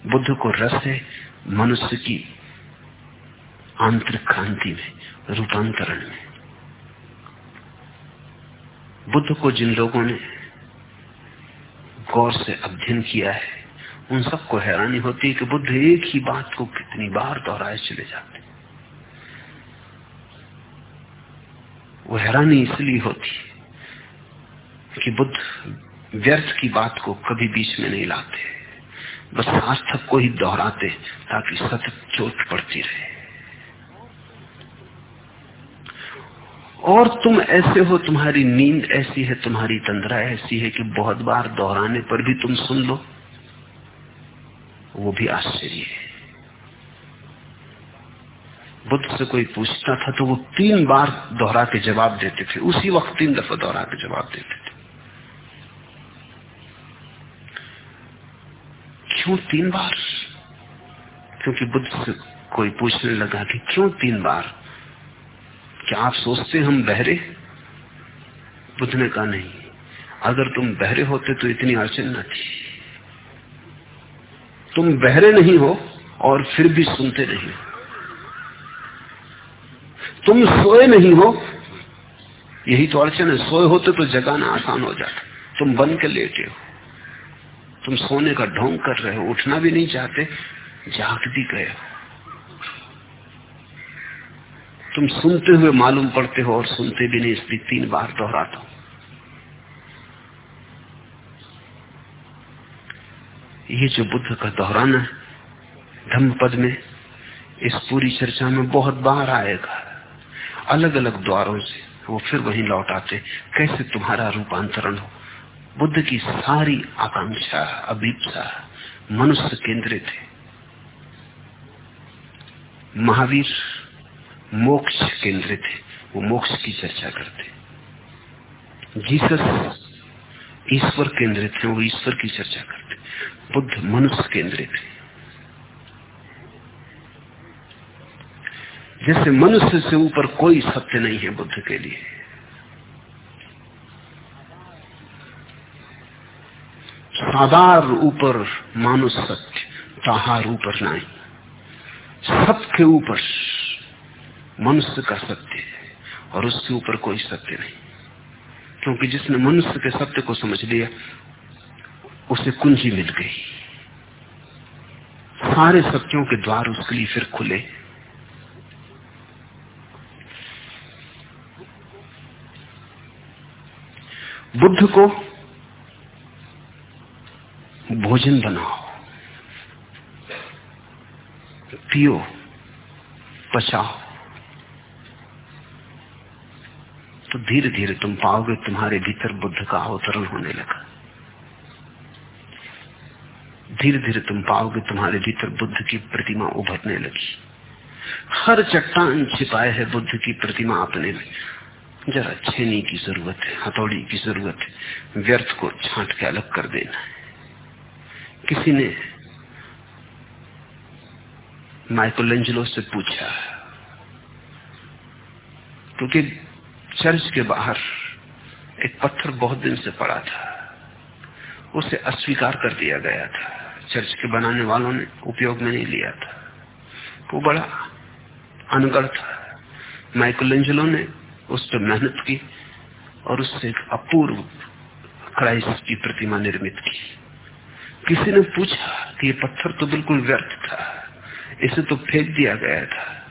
बुद्ध को रस है मनुष्य की आंतरिक क्रांति में। रूपांतरण। में बुद्ध को जिन लोगों ने गौर से अध्ययन किया है, उन सबको हैरानी होती है कि बुद्ध एक ही बात को कितनी बार दोहराए चले जाते वो हैरानी इसलिए होती है कि बुद्ध व्यर्थ की बात को कभी बीच में नहीं लाते। बस तक को ही दोहराते ताकि सतत चोट पड़ती रहे। और तुम ऐसे हो, तुम्हारी नींद ऐसी है, तुम्हारी तंद्रा ऐसी है कि बहुत बार दोहराने पर भी तुम सुन लो। वो भी आश्चर्य है। बुद्ध से कोई पूछता था तो वो तीन बार दोहरा के जवाब देते थे। उसी वक्त तीन दफ़ा दोहरा के जवाब देते थे। क्यों तीन बार? क्योंकि बुद्ध से कोई पूछने लगा कि क्यों तीन बार? क्या आप सोचते हम बहरे? बुद्ध ने कहा, नहीं, अगर तुम बहरे होते तो इतनी अड़चन न थी। तुम बहरे नहीं हो और फिर भी सुनते नहीं तुम सोए नहीं हो, यही तो अड़चन है। सोए होते तो जगाना आसान हो जाता। तुम बन के लेटे हो। तुम सोने का ढोंग कर रहे हो, उठना भी नहीं चाहते जाग भी गए हो। तुम सुनते हुए मालूम पड़ते हो और सुनते भी नहीं, इसलिए तीन बार दोहराता हूँ। ये जो बुद्ध का दोहराना है धम्म पद में इस पूरी चर्चा में बहुत बार आएगा। अलग अलग द्वारों से वो फिर वहीं लौट आते कैसे तुम्हारा रूपांतरण हो? बुद्ध की सारी आकांक्षा, अभीपसा मनुष्य केंद्रित है। महावीर मोक्ष केंद्रित है, वो मोक्ष की चर्चा करते जीसस ईश्वर केंद्रित है, वो ईश्वर की चर्चा करते बुद्ध मनुष्य केंद्रित है। जैसे मनुष्य से ऊपर कोई सत्य नहीं है बुद्ध के लिए। सादार ऊपर मानुष सत्य, ताहार ऊपर नहीं। सबके ऊपर मनुष्य का सत्य है, और उसके ऊपर कोई सत्य नहीं। क्योंकि जिसने मनुष्य के सत्य को समझ लिया, उसे कुंजी मिल गई। सारे सत्यों के द्वार उसके लिए फिर खुले। बुद्ध को भोजन बनाओ। पियो, पचाओ। तो धीरे धीरे तुम पाओगे तुम्हारे भीतर बुद्ध का अवतरण होने लगा। धीरे धीरे तुम पाओगे तुम्हारे भीतर बुद्ध की प्रतिमा उभरने लगी। हर चट्टान छिपाए है, बुद्ध की प्रतिमा अपने में। जरा छेनी की ज़रूरत है, हथौड़ी की ज़रूरत है, व्यर्थ को छांट के अलग कर देना है। किसी ने माइकोलेंजलो से पूछा, क्योंकि चर्च के बाहर एक पत्थर बहुत दिन से पड़ा था। उसे अस्वीकार कर दिया गया था। चर्च के बनाने वालों ने उपयोग में नहीं लिया था। वो बड़ा अनगढ़ था। माइकलेंजलो ने उस पर मेहनत की और उससे एक अपूर्व क्राइस्ट की प्रतिमा निर्मित की। किसी ने पूछा कि ये पत्थर तो बिल्कुल व्यर्थ था। इसे तो फेंक दिया गया था।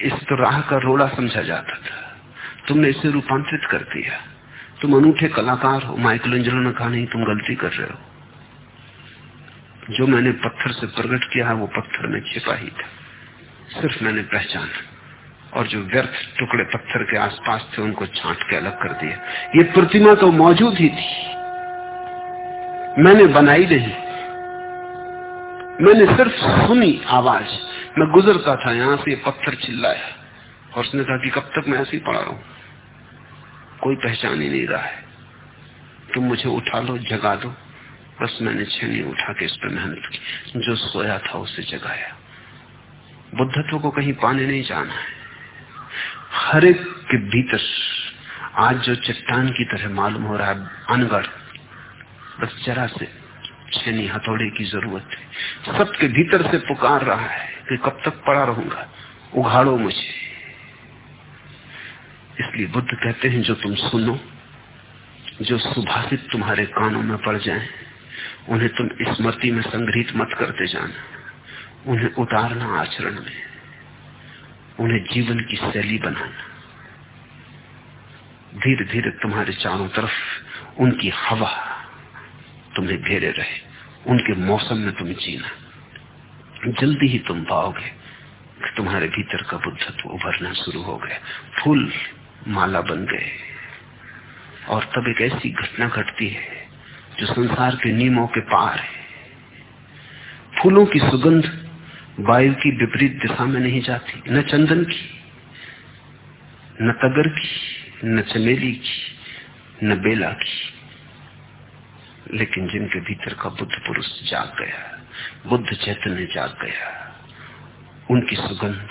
इसे तो राह का रोड़ा समझा जाता था। तुमने इसे रूपांतरित कर दिया। तुम अनूठे कलाकार हो। माइकल एंजलो ने कहा, नहीं, तुम गलती कर रहे हो। जो मैंने पत्थर से प्रकट किया है, वो पत्थर में छिपा ही था। सिर्फ़ मैंने पहचाना और जो व्यर्थ टुकड़े पत्थर के आसपास थे, उनको छांट के अलग कर दिया। ये प्रतिमा तो मौजूद ही थी। मैंने बनाई नहीं। मैंने सिर्फ़ सुनी आवाज़। मैं गुजरता था, यहाँ से पत्थर चिल्लाया। और उसने कहा कि कब तक मैं ऐसे ही पड़ा रहूँ? कोई पहचान ही नहीं रहा है। तुम मुझे उठा लो, जगा दो। बस मैंने छेनी उठा के इस पर मेहनत की। जो सोया था उसे जगाया। बुद्धत्व को कहीं पाने नहीं जाना है। हर एक के भीतर आज जो चट्टान की तरह मालूम हो रहा है अनगढ़ बस जरा से छेनी हथौड़े की ज़रूरत है। सबके भीतर से पुकार रहा है। कि कब तक पड़ा रहूँगा? उघाड़ो मुझे। इसलिए बुद्ध कहते हैं, जो तुम सुनो, जो सुभाषित तुम्हारे कानों में पड़ जाए, उन्हें तुम स्मृति में संग्रहित मत करते जाना। उन्हें उतारना आचरण में। उन्हें जीवन की शैली बनाना। धीरे धीरे तुम्हारे चारों तरफ़ उनकी हवा तुम्हें घेरे रहे। उनके मौसम में तुम जीना। जल्दी ही तुम पाओगे कि तुम्हारे भीतर का बुद्धत्व उभरना शुरू हो गया। फूल माला बन गए। और तब एक ऐसी घटना घटती है जो संसार के नियमों के पार है। फूलों की सुगंध वायु की विपरीत दिशा में नहीं जाती, न चंदन की, न तगर की, न चमेली की, न बेला की। लेकिन जिनके भीतर का बुद्ध पुरुष जाग गया। बुद्ध चैतन्य जाग गया। उनकी सुगंध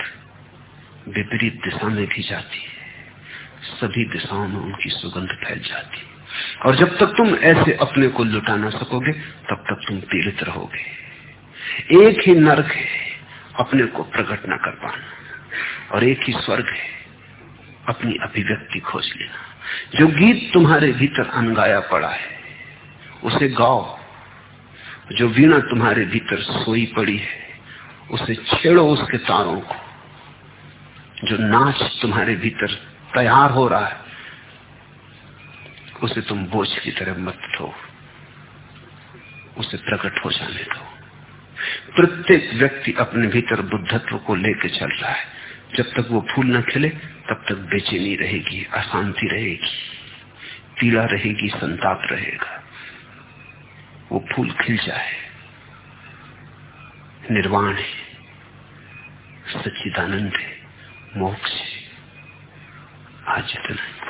विपरीत दिशा में भी जाती है। सभी दिशाओं में उनकी सुगंध फैल जाती और जब तक तुम ऐसे अपने को लुटा ना सकोगे, तब तक तुम पीड़ित रहोगे। एक ही नर्क है, अपने को प्रकट न कर पाना। और एक ही स्वर्ग है, अपनी अभिव्यक्ति खोज लेना। जो गीत तुम्हारे भीतर अनगाया पड़ा है, उसे गाओ। जो वीणा तुम्हारे भीतर सोई पड़ी है, उसे छेड़ो उसके तारों को। जो नाच तुम्हारे भीतर तैयार हो रहा है, उसे तुम बोझ की तरह मत दो उसे प्रकट हो जाने दो। प्रत्येक व्यक्ति अपने भीतर बुद्धत्व को लेकर चल रहा है। जब तक वो फूल न खिले, तब तक बेचैनी रहेगी, अशांति रहेगी। पीड़ा रहेगी, संताप रहेगा। वो फूल खिल जाए। निर्वाण है। सच्चिदानंद है। मोक्ष आज इतना